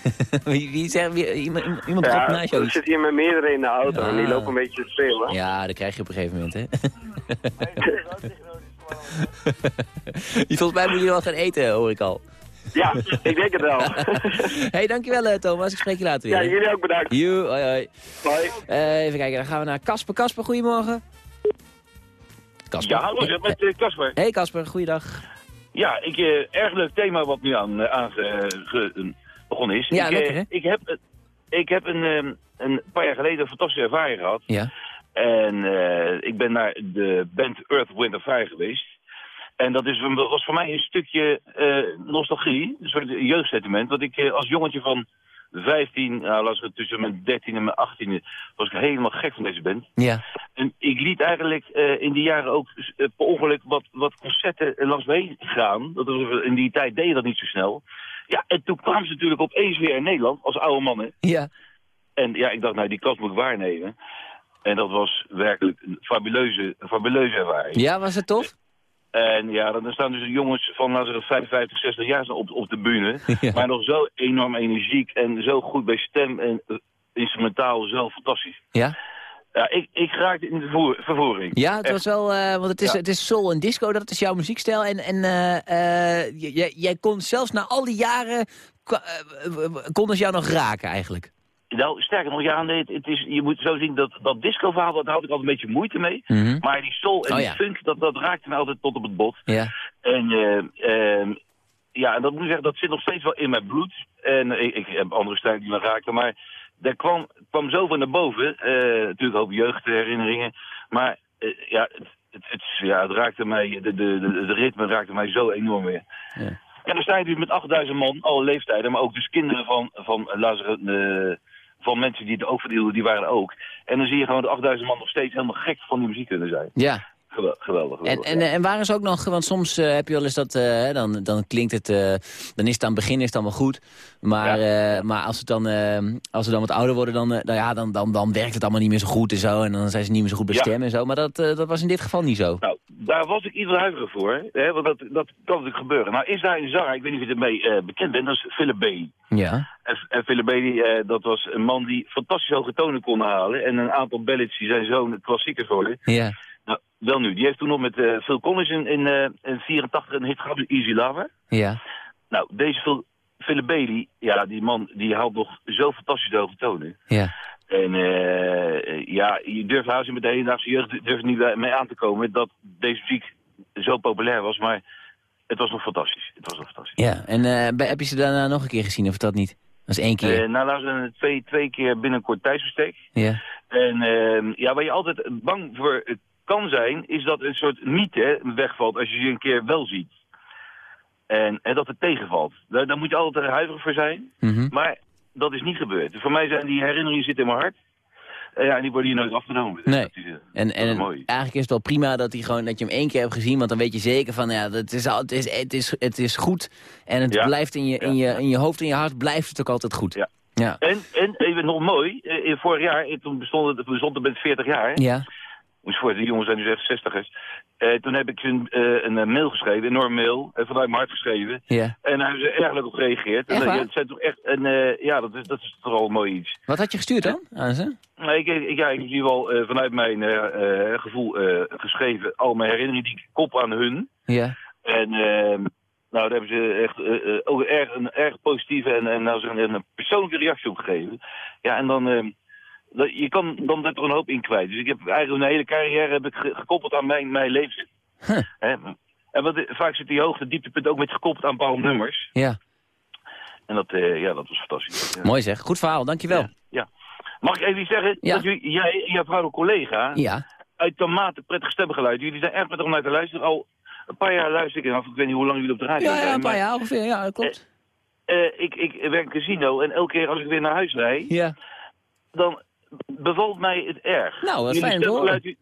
wie, wie zegt, wie, iemand, iemand ja, naast jou? Ik zit hier met meerdere in de auto en die lopen een beetje te spelen. Ja, dat krijg je op een gegeven moment, hè. Volgens mij moet je wel gaan eten, hoor ik al. Ja, ik denk het wel. hey, dankjewel Thomas. Ik spreek je later weer. Ja, jullie ook bedankt. Joe, hoi hoi. Hoi. Uh, even kijken, dan gaan we naar Casper. Casper, goedemorgen. Kasper. Ja, hallo, met Casper. Hey Casper, goeiedag. Ja, ik, uh, erg leuk thema wat nu aan, aan begonnen is. Ja, ik, lekker hè? Ik heb, ik heb een, um, een paar jaar geleden een fantastische ervaring gehad. Ja. En uh, ik ben naar de band Earth, Wind Fire geweest. En dat, is, was voor mij een stukje uh, nostalgie, een soort jeugdsentiment. Want ik uh, als jongetje van 15, nou laten we tussen mijn 13 en mijn 18 was ik helemaal gek van deze band. Ja. En ik liet eigenlijk uh, in die jaren ook per ongeluk wat, wat concerten langs me heen gaan. Dat was, in die tijd deed je dat niet zo snel. Ja, en toen kwamen ze natuurlijk opeens weer in Nederland als oude mannen. Ja. En ja, ik dacht, nou, die kans moet ik waarnemen. En dat was werkelijk een fabuleuze, een fabuleuze ervaring. Ja, was het tof? En ja, dan staan dus jongens van laten we 55, 60 jaar op, op de bühne. Ja. Maar nog zo enorm energiek en zo goed bij stem en uh, instrumentaal, zo fantastisch. Ja? Ja, ik, ik raakte in de vervoering. Ja, het was wel, uh, want het is, ja. het is soul en disco, dat is jouw muziekstijl. En, en uh, jij kon zelfs na al die jaren, konden ze jou nog raken eigenlijk. Nou, sterker nog, ja, nee, het is, je moet zo zien, dat, dat disco-verhaal, daar had ik altijd een beetje moeite mee. Mm -hmm. Maar die soul en oh, die ja. funk, dat, dat raakte me altijd tot op het bot. Ja. En uh, ja, en dat moet ik zeggen, dat zit nog steeds wel in mijn bloed. En ik, ik heb andere stijlen die me raakten, maar er kwam, kwam zoveel naar boven. Uh, natuurlijk ook jeugdherinneringen. Maar ja, het, het, het, ja, het raakte mij, de, de, de, de ritme raakte mij zo enorm weer. Ja. En dan sta je dus met 8000 man, alle leeftijden, maar ook dus kinderen van, van, eh, eh, van mensen die het ook verdeelden, die waren er ook. En dan zie je gewoon de 8000 man nog steeds helemaal gek van die muziek kunnen zijn. Ja. Geweldig, geweldig. En, en, ja. en waren ze ook nog, want soms eh, heb je wel eens dat, eh, dan, dan klinkt het, eh, dan is het aan het begin is het allemaal goed. Maar, maar als, het dan, als ze dan wat ouder worden, dan, nou ja, dan, dan, dan werkt het allemaal niet meer zo goed en zo. En dan zijn ze niet meer zo goed bij Ja. stem en zo. Maar dat, dat was in dit geval niet zo. Nou, daar was ik ieder huiverig voor, hè, want dat, dat kan natuurlijk gebeuren. Nou is daar een zanger, ik weet niet of je ermee bekend bent, dat is Philip Bailey. Ja. En, en Philip Bailey, eh, dat was een man die fantastisch hoge tonen kon halen. En een aantal ballads die zijn zo'n klassiekers worden. Ja. Nou, wel nu, die heeft toen nog met eh, Phil Collins in, in, eh, in 84 een hit gehad, Easy Lover. Ja. Nou, deze Phil, Philip Bailey, ja, die man die haalt nog zo fantastisch de hoge tonen. Ja. En eh, ja, je durft haast met de hedendaagse jeugd durft niet mee aan te komen dat deze muziek zo populair was. Maar het was nog fantastisch. Het was nog fantastisch. Ja. En bij- heb je ze daarna nog een keer gezien of dat niet? Dat is één keer. Eh, nou, laten we twee, twee keer binnen een kort tijdsbestek. ja. En ehm, ja, waar je altijd bang voor kan zijn, is dat een soort mythe wegvalt als je ze een keer wel ziet. En, en dat het tegenvalt. Daar, daar moet je altijd huiverig voor zijn. Mhm. Maar dat is niet gebeurd. Voor mij zijn die herinneringen zitten in mijn hart. Eh, ja, en die worden hier nooit afgenomen. Dus Nee. is, eh, En, mooi. eigenlijk is het wel prima dat, hij gewoon, dat je hem één keer hebt gezien. Want dan weet je zeker van, ja, het is, het is, het is, het is goed. En het Ja. blijft in je, in, je, in je hoofd en je hart blijft het ook altijd goed. Ja. Ja. En, en even nog mooi, eh, vorig jaar, toen bestond het, bestond het met 40 jaar. Ja. Moest voor, die jongens zijn dus echt 60ers. Eh, toen heb ik een, eh, een eh, mail geschreven, een enorme mail, eh, vanuit mijn hart geschreven. En hij heeft er erg leuk op gereageerd. En, waar? het zijn toch echt, en, eh, ja, dat is, dat is toch al mooi iets. Wat had je gestuurd dan aan ze? Nee, ik, ik, ja, ik heb hier wel vanuit mijn gevoel geschreven, al mijn herinneringen die ik kop aan hun. Ja. En ehm, nou, daar hebben ze echt ook erg, een erg positieve en, en nou, een, een persoonlijke reactie op gegeven. Ja, en dan, ehm, dat, je kan dan er een hoop in kwijt. Dus ik heb eigenlijk mijn hele carrière heb ik ge- gekoppeld aan mijn, mijn leven. Hè? En wat, eh, vaak zit die hoogte dieptepunt ook met gekoppeld aan bepaalde nummers. Ja. En dat, eh, ja, dat was fantastisch. Ja. Mooi zeg. Goed verhaal, dankjewel. Ja. Mag ik even iets zeggen? Ja. Dat jullie, jij en jouw vrouwelijke collega Ja. uitermate prettig stemgeluid. Jullie zijn erg prettig om naar te luisteren. Al een paar jaar luister ik, af, ik weet niet hoe lang jullie op de radio Ja, zijn. ja, een paar maar, jaar ongeveer. Ja, dat klopt. eh, ik, ik werk in casino en elke keer als ik weer naar huis rijd, Ja. dan bevalt mij het erg. Nou, wat Jullie fijn om te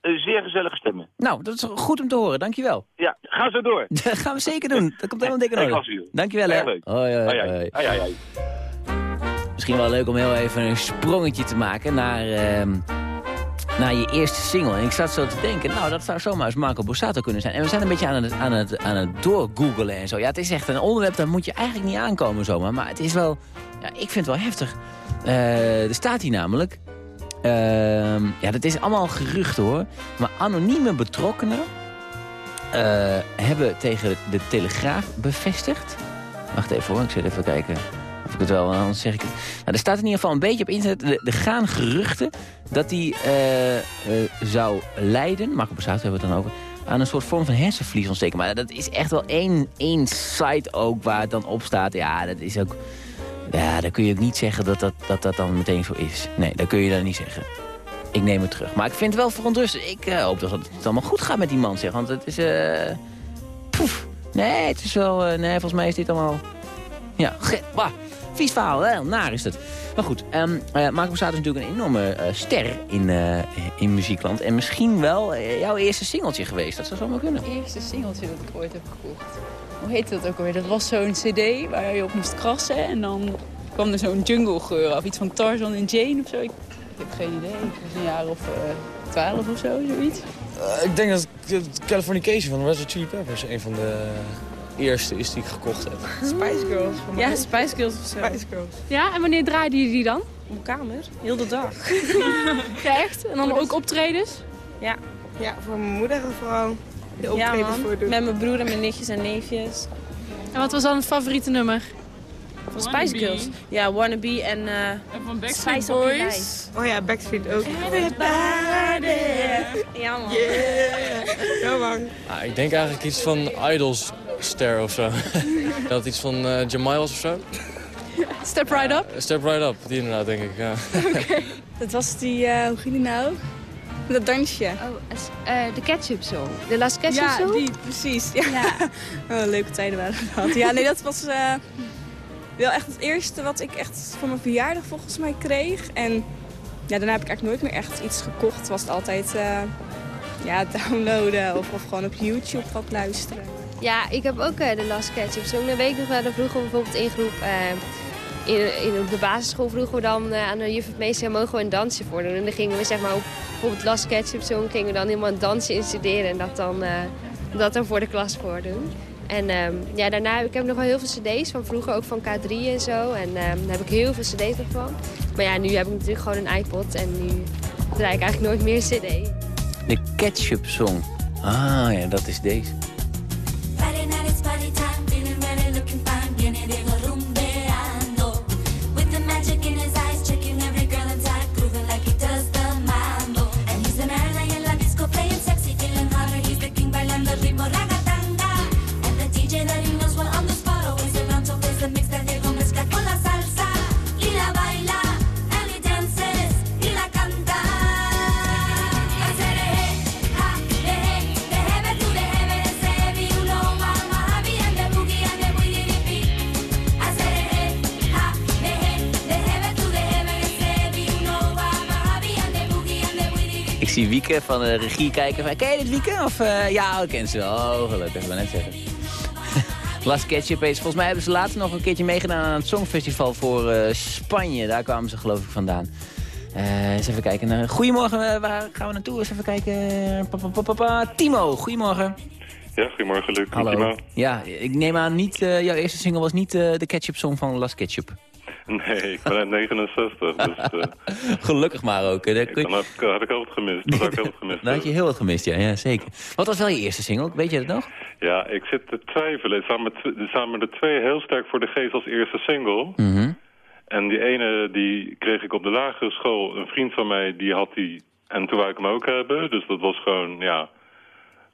zeer gezellige stemmen. Nou, dat is goed om te horen. Dankjewel. Ja, ga zo door. Dat gaan we zeker doen. Dat komt helemaal dik in Ik orde. was u. Dankjewel, hè. Leuk. Hoi, hoi. Misschien wel leuk om heel even een sprongetje te maken naar, ehm, naar je eerste single. En ik zat zo te denken, nou, dat zou zomaar eens Marco Borsato kunnen zijn. En we zijn een beetje aan het, aan het, aan het doorgoogelen en zo. Ja, het is echt een onderwerp, daar moet je eigenlijk niet aankomen zomaar. Maar het is wel, ja, ik vind het wel heftig. Eh, er staat hier namelijk, ehm, ja, dat is allemaal geruchten hoor. Maar anonieme betrokkenen eh, hebben tegen de Telegraaf bevestigd. Wacht even hoor, ik zit even kijken of ik het wel, anders zeg ik het. Nou, er staat in ieder geval een beetje op internet, er, gaan geruchten dat hij eh, eh, zou lijden, Marco hebben we het dan over, aan een soort vorm van hersenvliesontsteking. Maar dat is echt wel één, één site ook waar het dan op staat. Ja, dat is ook... Ja, dan kun je ook niet zeggen dat dat, dat, dat dan meteen zo is. Nee, dat kun je dan niet zeggen. Ik neem het terug. Maar ik vind het wel verontrustend. Ik eh, hoop dat het allemaal goed gaat met die man, zeg. Want het is... eh poef. Nee, het is wel... eh, nee, volgens mij is dit allemaal... Ja, bah, vies verhaal. Hè? Naar is het. Maar goed, Marco Borsato is natuurlijk een enorme ster in, in muziekland. En misschien wel jouw eerste singeltje geweest. Dat zou zomaar kunnen. Het eerste singeltje dat ik ooit heb gekocht. Hoe heette dat ook alweer? Dat was zo'n cd waar je op moest krassen. En dan kwam er zo'n jungle geur af. Iets van Tarzan en Jane of zo. Ik, ik heb geen idee. Ik was een jaar of eh, twaalf of zo, zoiets. Eh, ik denk dat het Californication van de Red Hot Chili Peppers een van de eerste is die ik gekocht heb. Spice Girls. mij. Ja, Spice Girls of zo. Spice Girls. Ja, en wanneer draaide je die dan? Op mijn kamer. Heel de dag. Ja, echt? En dan ook optredens? Ja. Ja, voor mijn moeder en vooral. De Ja, voor doen. Met mijn broer en mijn nichtjes en neefjes. En wat was dan het favoriete nummer? Van Spice Girls. Ja, Wannabe en... eh en van Backstreet Spice Boys. Oh ja, Backstreet ook. Ja, man. Yeah. Ja, man. Ah, ik denk eigenlijk iets van Idols Ster of zo. dat iets van eh Jamai was of zo. Step Right Up? Step Right Up, die inderdaad denk ik, ja. Dat was die, eh, hoe ging die nou? Dat dansje. Oh, eh, de ketchup song. De last ketchup ja, song? die, precies. Ja. Oh, leuke tijden waren dat. Ja, nee, dat was eh, wel echt het eerste wat ik echt voor mijn verjaardag volgens mij kreeg. En ja, daarna heb ik eigenlijk nooit meer echt iets gekocht. Was het altijd eh, ja, downloaden of, of gewoon op YouTube wat luisteren. Ja, ik heb ook de last ketchup song. Dan weet ik nog wel, dan vroegen we bijvoorbeeld in groep... in, in, op de basisschool vroegen we dan eh, aan de juf of meester... mogen we een dansje voordoen? En dan gingen we zeg maar op bijvoorbeeld last ketchup song... gingen we dan helemaal een dansje instuderen en dat dan, eh, dat dan voor de klas voordoen. En ehm, ja, daarna ik heb nog wel heel veel cd's van vroeger, ook van K3 en zo. En ehm, daar heb ik heel veel cd's nog van. Maar ja, nu heb ik natuurlijk gewoon een iPod en nu draai ik eigenlijk nooit meer cd. De ketchup song. Ah ja, dat is deze. Ik zie Wieke van de regie kijken van, ken je dit Wieke? Of, eh, ja, ik ken ze wel. Oh, gelukkig, ik wil net zeggen. Last Ketchup is, volgens mij hebben ze laatst nog een keertje meegedaan aan het Songfestival voor eh, Spanje. Daar kwamen ze geloof ik vandaan. Eh, eens even kijken. Goedemorgen, waar gaan we naartoe? Eens even kijken. Pa, pa, pa, pa, pa. Timo, goedemorgen. Ja, goedemorgen Luc. Hallo. Timo. Ja, ik neem aan, niet, jouw eerste single was niet de Ketchup Song van Last Ketchup. Nee, ik ben uit 69, dus eh, Gelukkig maar ook. hè. Dan had ik heel wat gemist. Dat had ik wat gemist. Daar had je heel wat gemist, ja, ja, zeker. Wat was wel je eerste single? Weet je dat nog? Ja, ik zit te twijfelen. Staan me er twee heel sterk voor de geest als eerste single. Mhm. En die ene, die kreeg ik op de lagere school. Een vriend van mij, die had die... En toen wou ik hem ook hebben. Dus dat was gewoon, ja...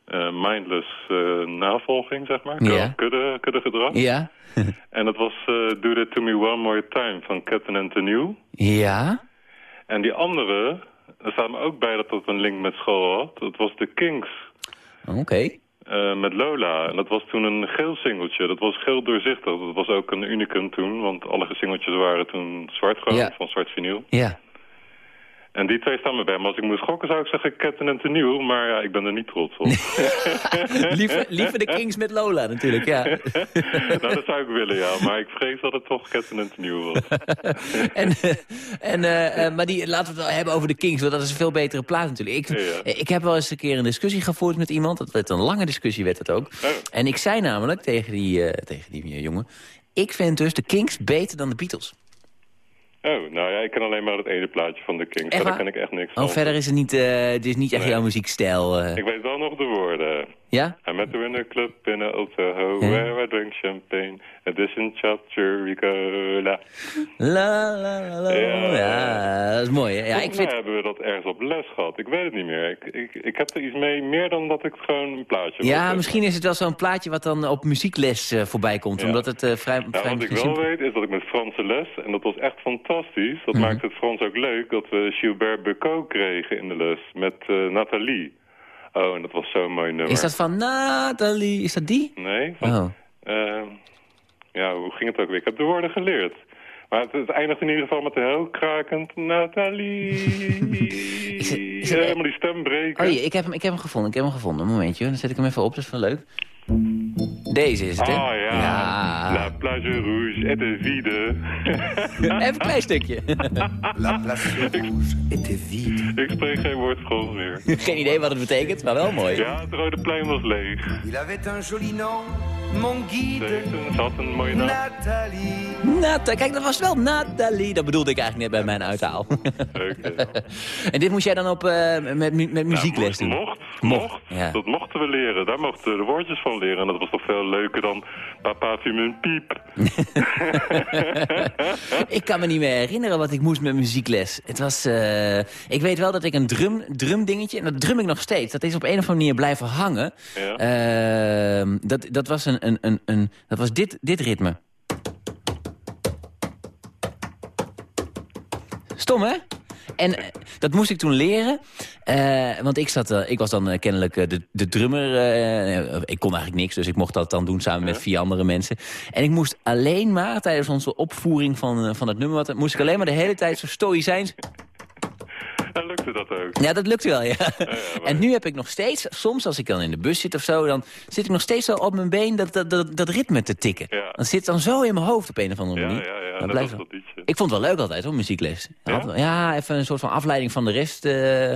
eh, mindless eh, navolging, zeg maar. Ja. Kudde, kudde gedrag. Ja. En dat was eh, Do That To Me One More Time van Captain and the New. Ja. En die andere, er staat me ook bij dat dat een link met school had. Dat was The Kings. Oké. met Lola. En dat was toen een geel singeltje. Dat was geel doorzichtig. Dat was ook een unicum toen. Want alle singeltjes waren toen zwart gewoon, Ja. van zwart vinyl. Ja. En die twee staan me bij. Maar als ik moest gokken zou ik zeggen and the New. Maar ja, ik ben er niet trots op. liever, liever de Kings met Lola natuurlijk, ja. nou, dat zou ik willen, ja. Maar ik vrees dat het toch and the New was. en, eh, en, eh, eh, maar die, laten we het wel hebben over de Kings, want dat is een veel betere plaat natuurlijk. Ik, eh, ik heb wel eens een keer een discussie gevoerd met iemand. Dat werd een lange discussie, werd het ook. En ik zei namelijk tegen die, eh, tegen die eh, jongen... Ik vind dus de Kings beter dan de Beatles. Oh, nou ja, ik ken alleen maar het ene plaatje van de Kings. Echt Daar ken ik echt niks van. Oh, verder is het niet, eh, het is niet echt Nee. jouw muziekstijl. eh. Ik weet wel nog de woorden. Ja? I met her in a club in a Otaho, where I drink champagne, edition shot Churicola. La, la, la, la. Ja. Ja, dat is mooi. Hè? Ja, ik vind... hebben we dat ergens op les gehad. Ik weet het niet meer. Ik, ik, ik heb er iets mee, meer dan dat ik gewoon een plaatje Ja, misschien is het wel zo'n plaatje wat dan op muziekles eh, voorbij komt. Ja. Omdat het eh, vrij, Nou, vrij wat ik wel simpel- weet is dat ik met Franse les, en dat was echt fantastisch, dat Mhm. maakte het Frans ook leuk, dat we Gilbert Becot kregen in de les met eh, Nathalie. Oh, en dat was zo'n mooi nummer. Is dat van Nathalie? Is dat die? Nee, van, Oh. eh, ja, hoe ging het ook weer? Ik heb de woorden geleerd. Maar het, het eindigt in ieder geval met een heel krakend Nathalie. Ja, helemaal die stem breken. Oh ik heb, hem, ik heb hem gevonden, ik heb hem gevonden. Een momentje, dan zet ik hem even op, dat is wel leuk. Deze is het, hè? Ah ja. Ja. La plage rouge et de vide. Even een klein stukje. La plage rouge et de vide. Ik spreek geen woord Frans meer. Geen idee wat het betekent, maar wel mooi. Ja, het rode plein was leeg. Il avait un joli nom, mon guide. Ze had een mooie naam. Nathalie. Nata, kijk, dat was wel Nathalie. Dat bedoelde ik eigenlijk net bij mijn uithaal. en dit moest jij dan op, eh, met, met muziekles doen? Mocht, Mocht, ja. Dat mochten we leren. Daar mochten we de woordjes van leren. En dat was toch veel leuker dan papa een piep. ik kan me niet meer herinneren wat ik moest met muziekles. Het was, eh, ik weet wel dat ik een drum, drum dingetje, en dat drum ik nog steeds. Dat is op een of andere manier blijven hangen. Ja. Ehm, dat, dat was, een, een, een, een, dat was dit, dit ritme. Stom, hè? En eh, dat moest ik toen leren. eh, want ik, zat, eh, ik was dan kennelijk de, de drummer. ik kon eigenlijk niks, dus ik mocht dat dan doen samen met vier andere mensen. En ik moest alleen maar tijdens onze opvoering van, van het nummer... Wat, moest ik alleen maar de hele tijd zo stoïcijns... En lukte dat ook? Ja, dat lukt wel, ja. en nu heb ik nog steeds, soms als ik dan in de bus zit of zo... dan zit ik nog steeds zo op mijn been dat, dat, dat, dat ritme te tikken. Dat zit dan zo in mijn hoofd op een of andere manier. Dat als wel- liedje. Ik vond het wel leuk altijd, hoor, muziekles. Ja? Ja, even een soort van afleiding van de rest. eh.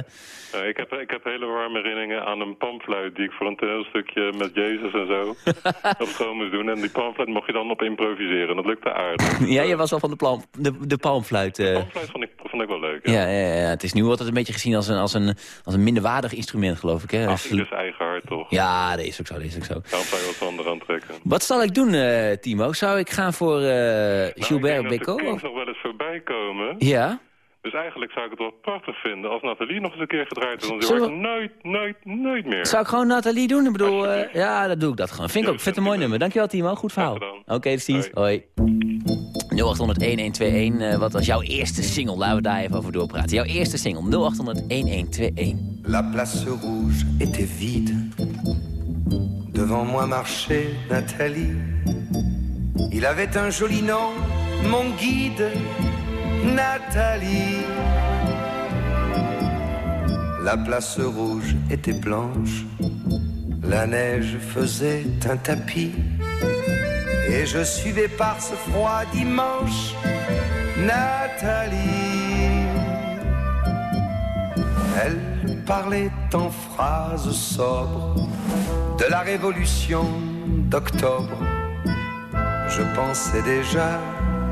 Ik, heb, ik heb hele warme herinneringen aan een pamfluit die ik voor een toneelstukje met Jezus en zo op school moest doen. En die pamfluit mocht je dan op improviseren. Dat lukte aardig. ja, je was al van de, plan, de, de palmfluit. eh. Pamfluit vond ik, vond ik wel leuk. Ja. Ja, ja, ja, het is nu wordt het een beetje gezien als een, als een, als een minderwaardig instrument, geloof ik. Hè? Ach, ieders eigen hart toch? Ja, dat is ook zo, dat is ook zo. Je wat aantrekken. Wat zal ik doen, eh, Timo? Zou ik gaan voor Nou, Gilbert ik denk Bécaud? dat nog wel eens voorbij komen. Ja? Dus eigenlijk zou ik het wel prachtig vinden als Nathalie nog eens een keer gedraaid wordt. Dan hoor ik nooit, nooit, nooit meer. Zou ik gewoon Nathalie doen? Ik bedoel, eh, ja, dat doe ik dat gewoon. Vind ik ook, vind het een mooi nummer. Dankjewel, Timo. Goed verhaal. Oké, tot ziens. Hoi. 0800-1121, eh, wat was jouw eerste single? Laten we daar even over doorpraten. Jouw eerste single, 0800-1121. La place rouge était vide. Devant moi marchait Nathalie. Il avait un joli nom, mon guide, Nathalie. La place rouge était blanche. La neige faisait un tapis. Et je suivais par ce froid dimanche Nathalie. Elle parlait en phrases sobres de la révolution d'octobre. Je pensais déjà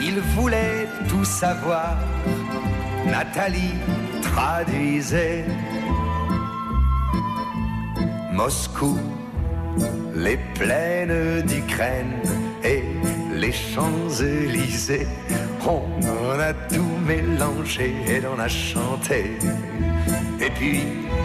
il voulait tout savoir. Nathalie traduisait Moscou, les plaines d'Ukraine et les Champs-Élysées. On a tout mélangé et l'on a chanté. Et puis,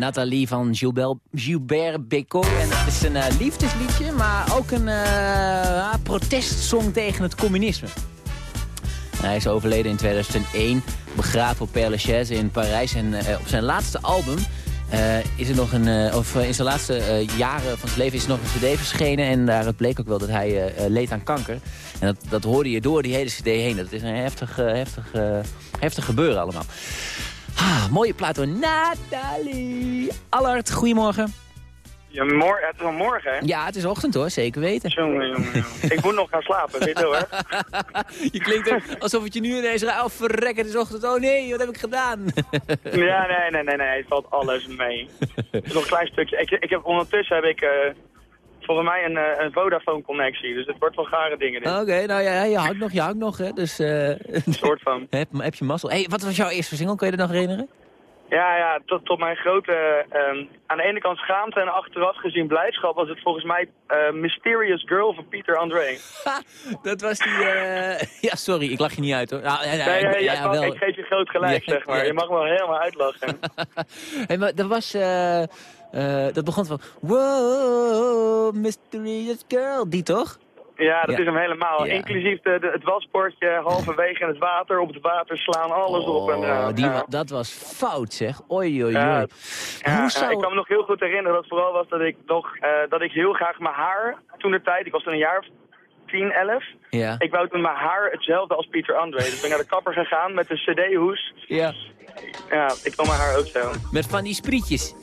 Nathalie van Gilbert, Gilbert Bécaud. En het is een eh, liefdesliedje, maar ook een eh, protestsong tegen het communisme. Hij is overleden in 2001, begraven op Père Lachaise in Parijs. En eh, op zijn laatste album is er nog een, of in zijn laatste jaren van zijn leven is er nog een cd verschenen. En daar bleek ook wel dat hij leed aan kanker. En dat, dat hoorde je door die hele cd heen. Dat is een heftig, heftig, heftig gebeuren allemaal. Ah, mooie plaat door Nathalie. Allard, goedemorgen. Ja, mor het is al morgen, hè? Ja, het is ochtend hoor, zeker weten. Jongen, jongen, jongen. Ik moet nog gaan slapen, weet je wel, hè? Je klinkt ook alsof het je nu ineens raar, oh verrek, het is ochtend. Oh nee, wat heb ik gedaan? Ja, nee, nee, nee, nee, het valt alles mee. Het is nog een klein stukje. Ik, ik heb, ondertussen heb ik eh, volgens mij een, eh, een Vodafone-connectie, dus het wordt wel gare dingen. Oké, nou ja, je hangt nog, je hangt nog, hè. Dus, eh soort van. heb, heb je mazzel. Hey, wat was jouw eerste single? Kun je dat nog herinneren? Ja, ja, tot, tot mijn grote, ehm, aan de ene kant schaamte en achteraf gezien blijdschap was het volgens mij eh, Mysterious Girl van Pieter André. Dat was die, ja, sorry, ik lach je niet uit, hoor. Nou, ja, ja, Nee, ja, ja, wel. ik geef je groot gelijk, zeg maar. Je mag me wel helemaal uitlachen. Hey, maar dat was, eh, dat begon van, wow, mysterious girl, die toch? Ja, dat Ja. is hem helemaal. Ja. Inclusief de, de- het wasbordje halverwege in het water, op het water slaan, alles op. En, eh, Oh, die, ja. wa- dat was fout, zeg. Oei, oei, oei. Ja, Hoe zou... ik kan me nog heel goed herinneren dat vooral was dat ik nog eh, dat ik heel graag mijn haar toen de tijd, ik was toen een jaar of 10, 11. Ja. Ik wou toen mijn haar hetzelfde als Pieter André. Dus ben ik naar de kapper gegaan met een cd-hoes. Ja. Ja, ik wil mijn haar ook zo. Met van die sprietjes.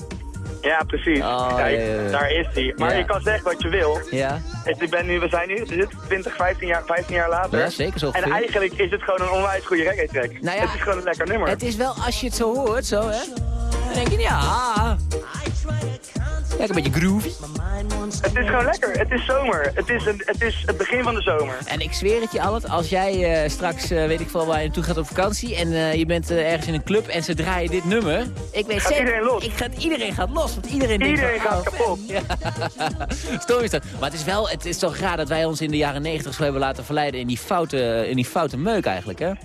Ja, precies. Oh, Kijk, ja, ja, ja. daar is hij. Maar Ja. je kan zeggen wat je wil. Ja. Het- Ik ben nu, we zijn nu, het 20, 15 jaar, 15 jaar later. Ja, zeker zo En eigenlijk is het gewoon een onwijs goede reggae track. Nou ja, het is gewoon een lekker nummer. Het is wel, als je het zo hoort, zo, hè. Dan denk je, ja. Lekker een beetje groovy. Het is gewoon lekker. Het is zomer. Het is, een, het is het begin van de zomer. En ik zweer het je altijd, als jij eh, straks, eh, weet ik veel waar je naartoe gaat op vakantie... en eh, je bent ergens in een club en ze draaien dit nummer... Ik weet Gaat zeker, iedereen los. Ik gaat, iedereen gaat los, want iedereen. Iedereen gaat oh, kapot. Ja. Stom is dat. Maar het is wel, het is toch raar dat wij ons in de jaren negentig zo hebben laten verleiden... in die foute, in die foute meuk eigenlijk, hè? Ja,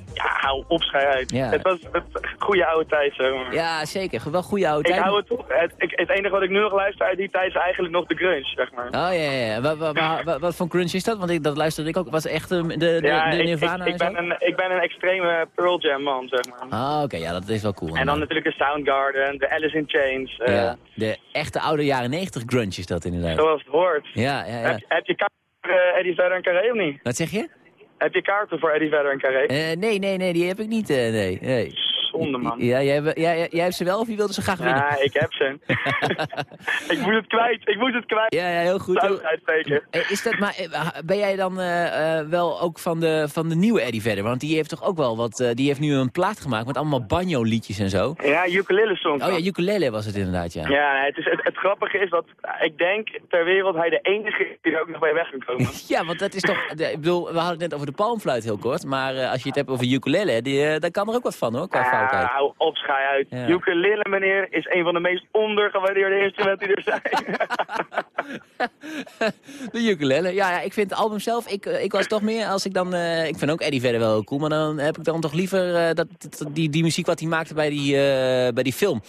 hou op, schei uit. Ja. Het was het goede oude tijd, maar. Ja, zeker. Wel goede oude Ik tijd. hou het op. Het, ik, het enige wat ik nu nog luister die tijd is eigenlijk nog de grunge, zeg maar. Oh ja, ja, ja. Wat, wat, wat, voor grunge is dat? Want ik, dat luisterde ik ook. Was echt eh, de, de, ja, de ik, Nirvana ik, ik, zo? ben een, ik ben een extreme Pearl Jam man, zeg maar. Ah, oké. ja, dat is wel cool. En dan natuurlijk de Soundgarden, de Alice in Chains. eh, Ja, de echte oude jaren 90 grunge is dat inderdaad. Zoals het hoort. Ja, ja, ja. Heb, heb je kaarten voor eh, Eddie Vedder en Carré of niet? Wat zeg je? Heb je kaarten voor Eddie Vedder en Carré? Eh, nee, nee, nee, die heb ik niet. eh, nee, nee. Zonde, man. Ja, jij, hebt- jij, jij, jij hebt ze wel of je wilde ze graag winnen? Ja, ik heb ze. ik moet het kwijt, ik moet het kwijt. Ja, ja, heel goed. Uitsteken. Eh, Is dat maar, eh, ben jij dan eh, wel ook van de, van de nieuwe Eddie Vedder? Want die heeft toch ook wel wat, die heeft nu een plaat gemaakt met allemaal banjo liedjes en zo. Ja, ukulele song. Oh ja, ukulele was het inderdaad, ja. Ja, het, is, het, het grappige is dat ik denk ter wereld hij de enige is die er ook nog bij weg kan komen. Ja, want dat is toch... ik bedoel, we hadden het net over de palmfluit heel kort. Maar als je het hebt over ukulele, die, daar kan er ook wat van hoor, qua Ah, hou op, schei uit. Ja. Ukulele, meneer, is een van de meest ondergewaardeerde instrumenten die er zijn. De ukulele. Ja, ja, ik vind het album zelf... Ik, eh, ik was toch meer als ik dan... eh, ik vind ook Eddie verder wel cool. Maar dan heb ik dan toch liever eh, dat, die, die muziek wat hij maakte bij die, bij die film.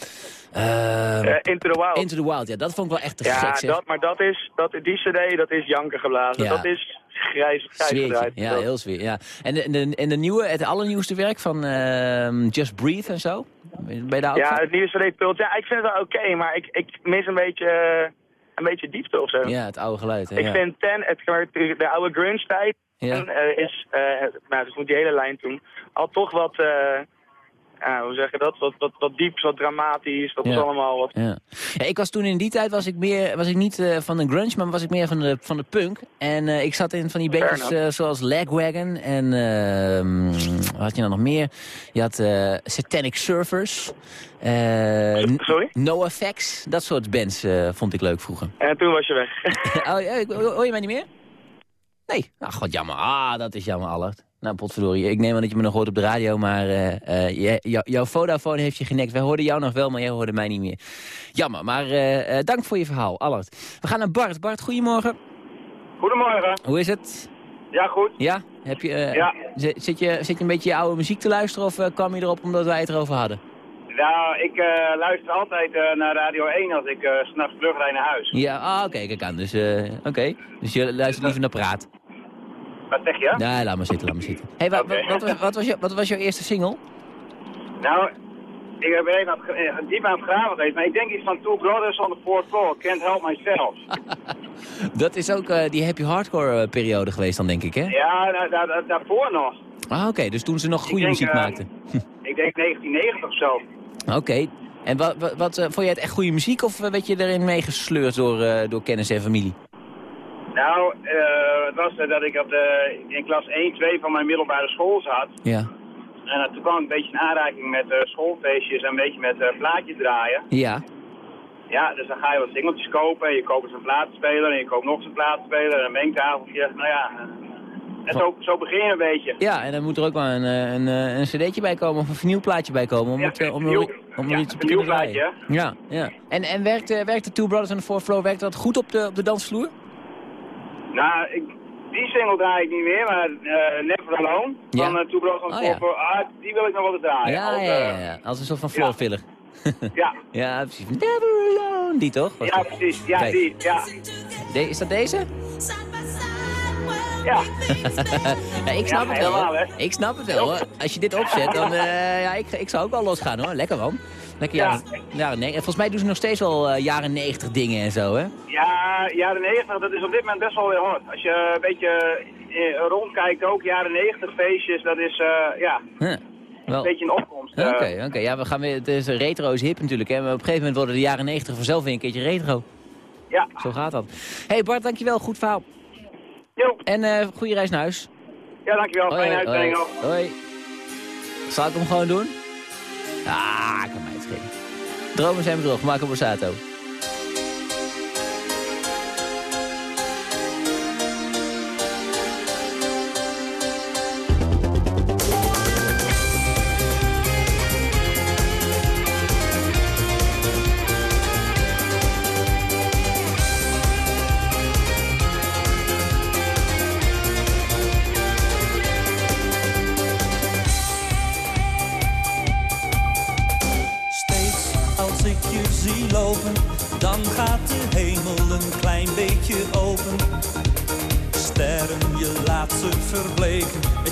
Ehm, Eh, Into the Wild. Into the Wild, ja. Dat vond ik wel echt te ja, gek, dat, maar dat is, dat, die cd, dat is janken geblazen. Ja. Dat is grijs, grijs gedraaid. Ja, heel sfeer. Ja. En, de, de, en de nieuwe, het allernieuwste werk van ehm, Just Breathe en zo? Ben je daar ook Ja, het nieuwe cd Pult. Ja, ik vind het wel oké, maar ik, ik mis een beetje, eh, een beetje diepte of zo. Ja, het oude geluid. Hè, Ik ja. vind Ten, het, de oude grunge tijd, Ja. eh, is, eh, nou, dus moet die hele lijn toen, al toch wat, ja, hoe zeg je dat, wat, wat, wat dramatisch, dat Ja. is allemaal wat... Ja. ja, ik was toen in die tijd was ik meer, was ik niet eh, van de grunge, maar was ik meer van de, van de punk. En eh, ik zat in van die bandjes eh, zoals Lagwagon en ehm, wat had je nou nog meer? Je had Satanic Surfers, Sorry? No Effects, dat soort bands vond ik leuk vroeger. En toen was je weg. oh, hoor je mij niet meer? Nee. Ach, god, jammer. Ah, dat is jammer, Allard. Nou, potverdorie. Ik neem aan dat je me nog hoort op de radio, maar eh, eh, jou- jouw Vodafone heeft je genekt. Wij hoorden jou nog wel, maar jij hoorde mij niet meer. Jammer, maar eh, dank voor je verhaal, Allard. We gaan naar Bart. Bart, goedemorgen. Goedemorgen. Hoe is het? Ja, goed. Ja? Heb je, Ja. zi- Zit, je, zit je een beetje je oude muziek te luisteren of kwam je erop omdat wij het erover hadden? Nou, ik luister altijd naar Radio 1 als ik s s'nachts terugrijd naar huis. Ja, ah, oké, kijk aan. Dus, oké. dus je luistert liever naar praat. Wat zeg je? Nee, laat maar zitten, laat maar zitten. hey, wa- wa- wat, was, wat, was je, wat was jouw eerste single? Nou, ik heb even aan eh, diep aan het graven geweest, maar ik denk iets van Two Brothers on the Fourth Floor, Can't Help Myself. Dat is ook eh, die happy hardcore eh, periode geweest dan, denk ik, hè? ja, da- da- da- daarvoor nog. Ah, oké, dus toen ze nog goede denk, muziek maakten. Ik denk 1990 of zo. Oké. En wat, wat, wat, vond jij het echt goede muziek of werd je erin meegesleurd door, door kennis en familie? Nou, eh, het was eh, dat ik op de, in klas 1, 2 van mijn middelbare school zat. Ja. En eh, toen kwam ik een beetje in aanraking met schoolfeestjes en een beetje met eh plaatjes draaien. Ja. Ja, dus dan ga je wat singeltjes kopen en je koopt eens een plaatspeler en je koopt nog eens een plaatspeler en een mengtafeltje. Nou ja, en zo, zo begin je een beetje. Ja, en dan moet er ook wel een, een, een cd'tje bij komen of een vinylplaatje bij komen om, Ja, het, om, om ja, iets te kunnen draaien. Ja, ja. En, en werkt, eh, werkt de Two Brothers on the Fourth Floor werkt dat goed op de, op de dansvloer? Nou, ik, die single draai ik niet meer, maar eh, Never Alone Ja. van uh, Two on the Oh, ja. Ah, die wil ik nog wel eens draaien. Ja, Ook, ja, eh, ja, ja. Als een soort van floorfiller. ja. Ja, precies. Never alone. Die toch? Was Ja, precies. Ja, die. Ja. De- is dat deze? Ja. ja, ik snap Ja, het wel. helemaal. Ik snap het wel. hoor. Als je dit opzet, dan eh, ja, ik, ik zou ook wel losgaan hoor. Lekker man. Lekker Ja. jaren, jaren neg- Volgens mij doen ze nog steeds wel eh, jaren 90 dingen en zo, hè? Ja, jaren 90, dat is op dit moment best wel weer hot. Als je een beetje eh, rondkijkt, ook jaren 90 feestjes, dat is eh, ja, Huh. Wel. een beetje een opkomst. Oké, oké. Ja, we gaan weer. Het is retro is hip natuurlijk, hè? Maar op een gegeven moment worden de jaren 90 vanzelf weer een keertje retro. Ja. Zo gaat dat. hey Bart, dankjewel. Goed verhaal. Jo. En eh goede reis naar huis. Ja, dankjewel. Hoi, Fijne hoi, uitzending hoi. Zal ik hem gewoon doen? Ah, kan mij. Dromen zijn bedrog. Marco Borsato.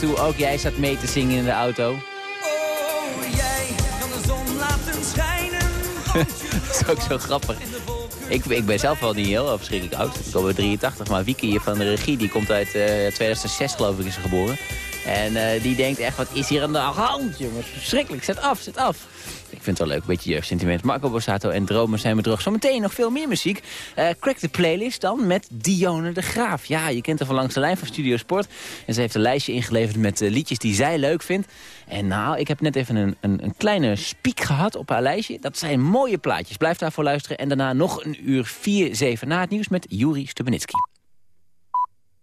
Toe. Ook jij staat mee te zingen in de auto. Oh, jij kan de zon laten schijnen. Dat is ook zo grappig. Ik, ik ben zelf wel niet heel verschrikkelijk oud. Ik ben 83, maar Wieke hier van de regie, die komt uit eh, 2006 geloof ik is geboren. En eh, die denkt echt, wat is hier aan de hand jongens? Verschrikkelijk, zet af, zet af. Ik vind het wel leuk, een beetje jeugdsentiment. Marco Borsato en Dromen zijn bedrog. Zometeen nog veel meer muziek. Eh, crack de playlist dan met Dione de Graaf. Ja, je kent haar van langs de lijn van Studio Sport. En ze heeft een lijstje ingeleverd met eh, liedjes die zij leuk vindt. En nou, ik heb net even een, een, een kleine spiek gehad op haar lijstje. Dat zijn mooie plaatjes. Blijf daarvoor luisteren. En daarna nog een uur 4-7 na het nieuws met Juri Stubenitski.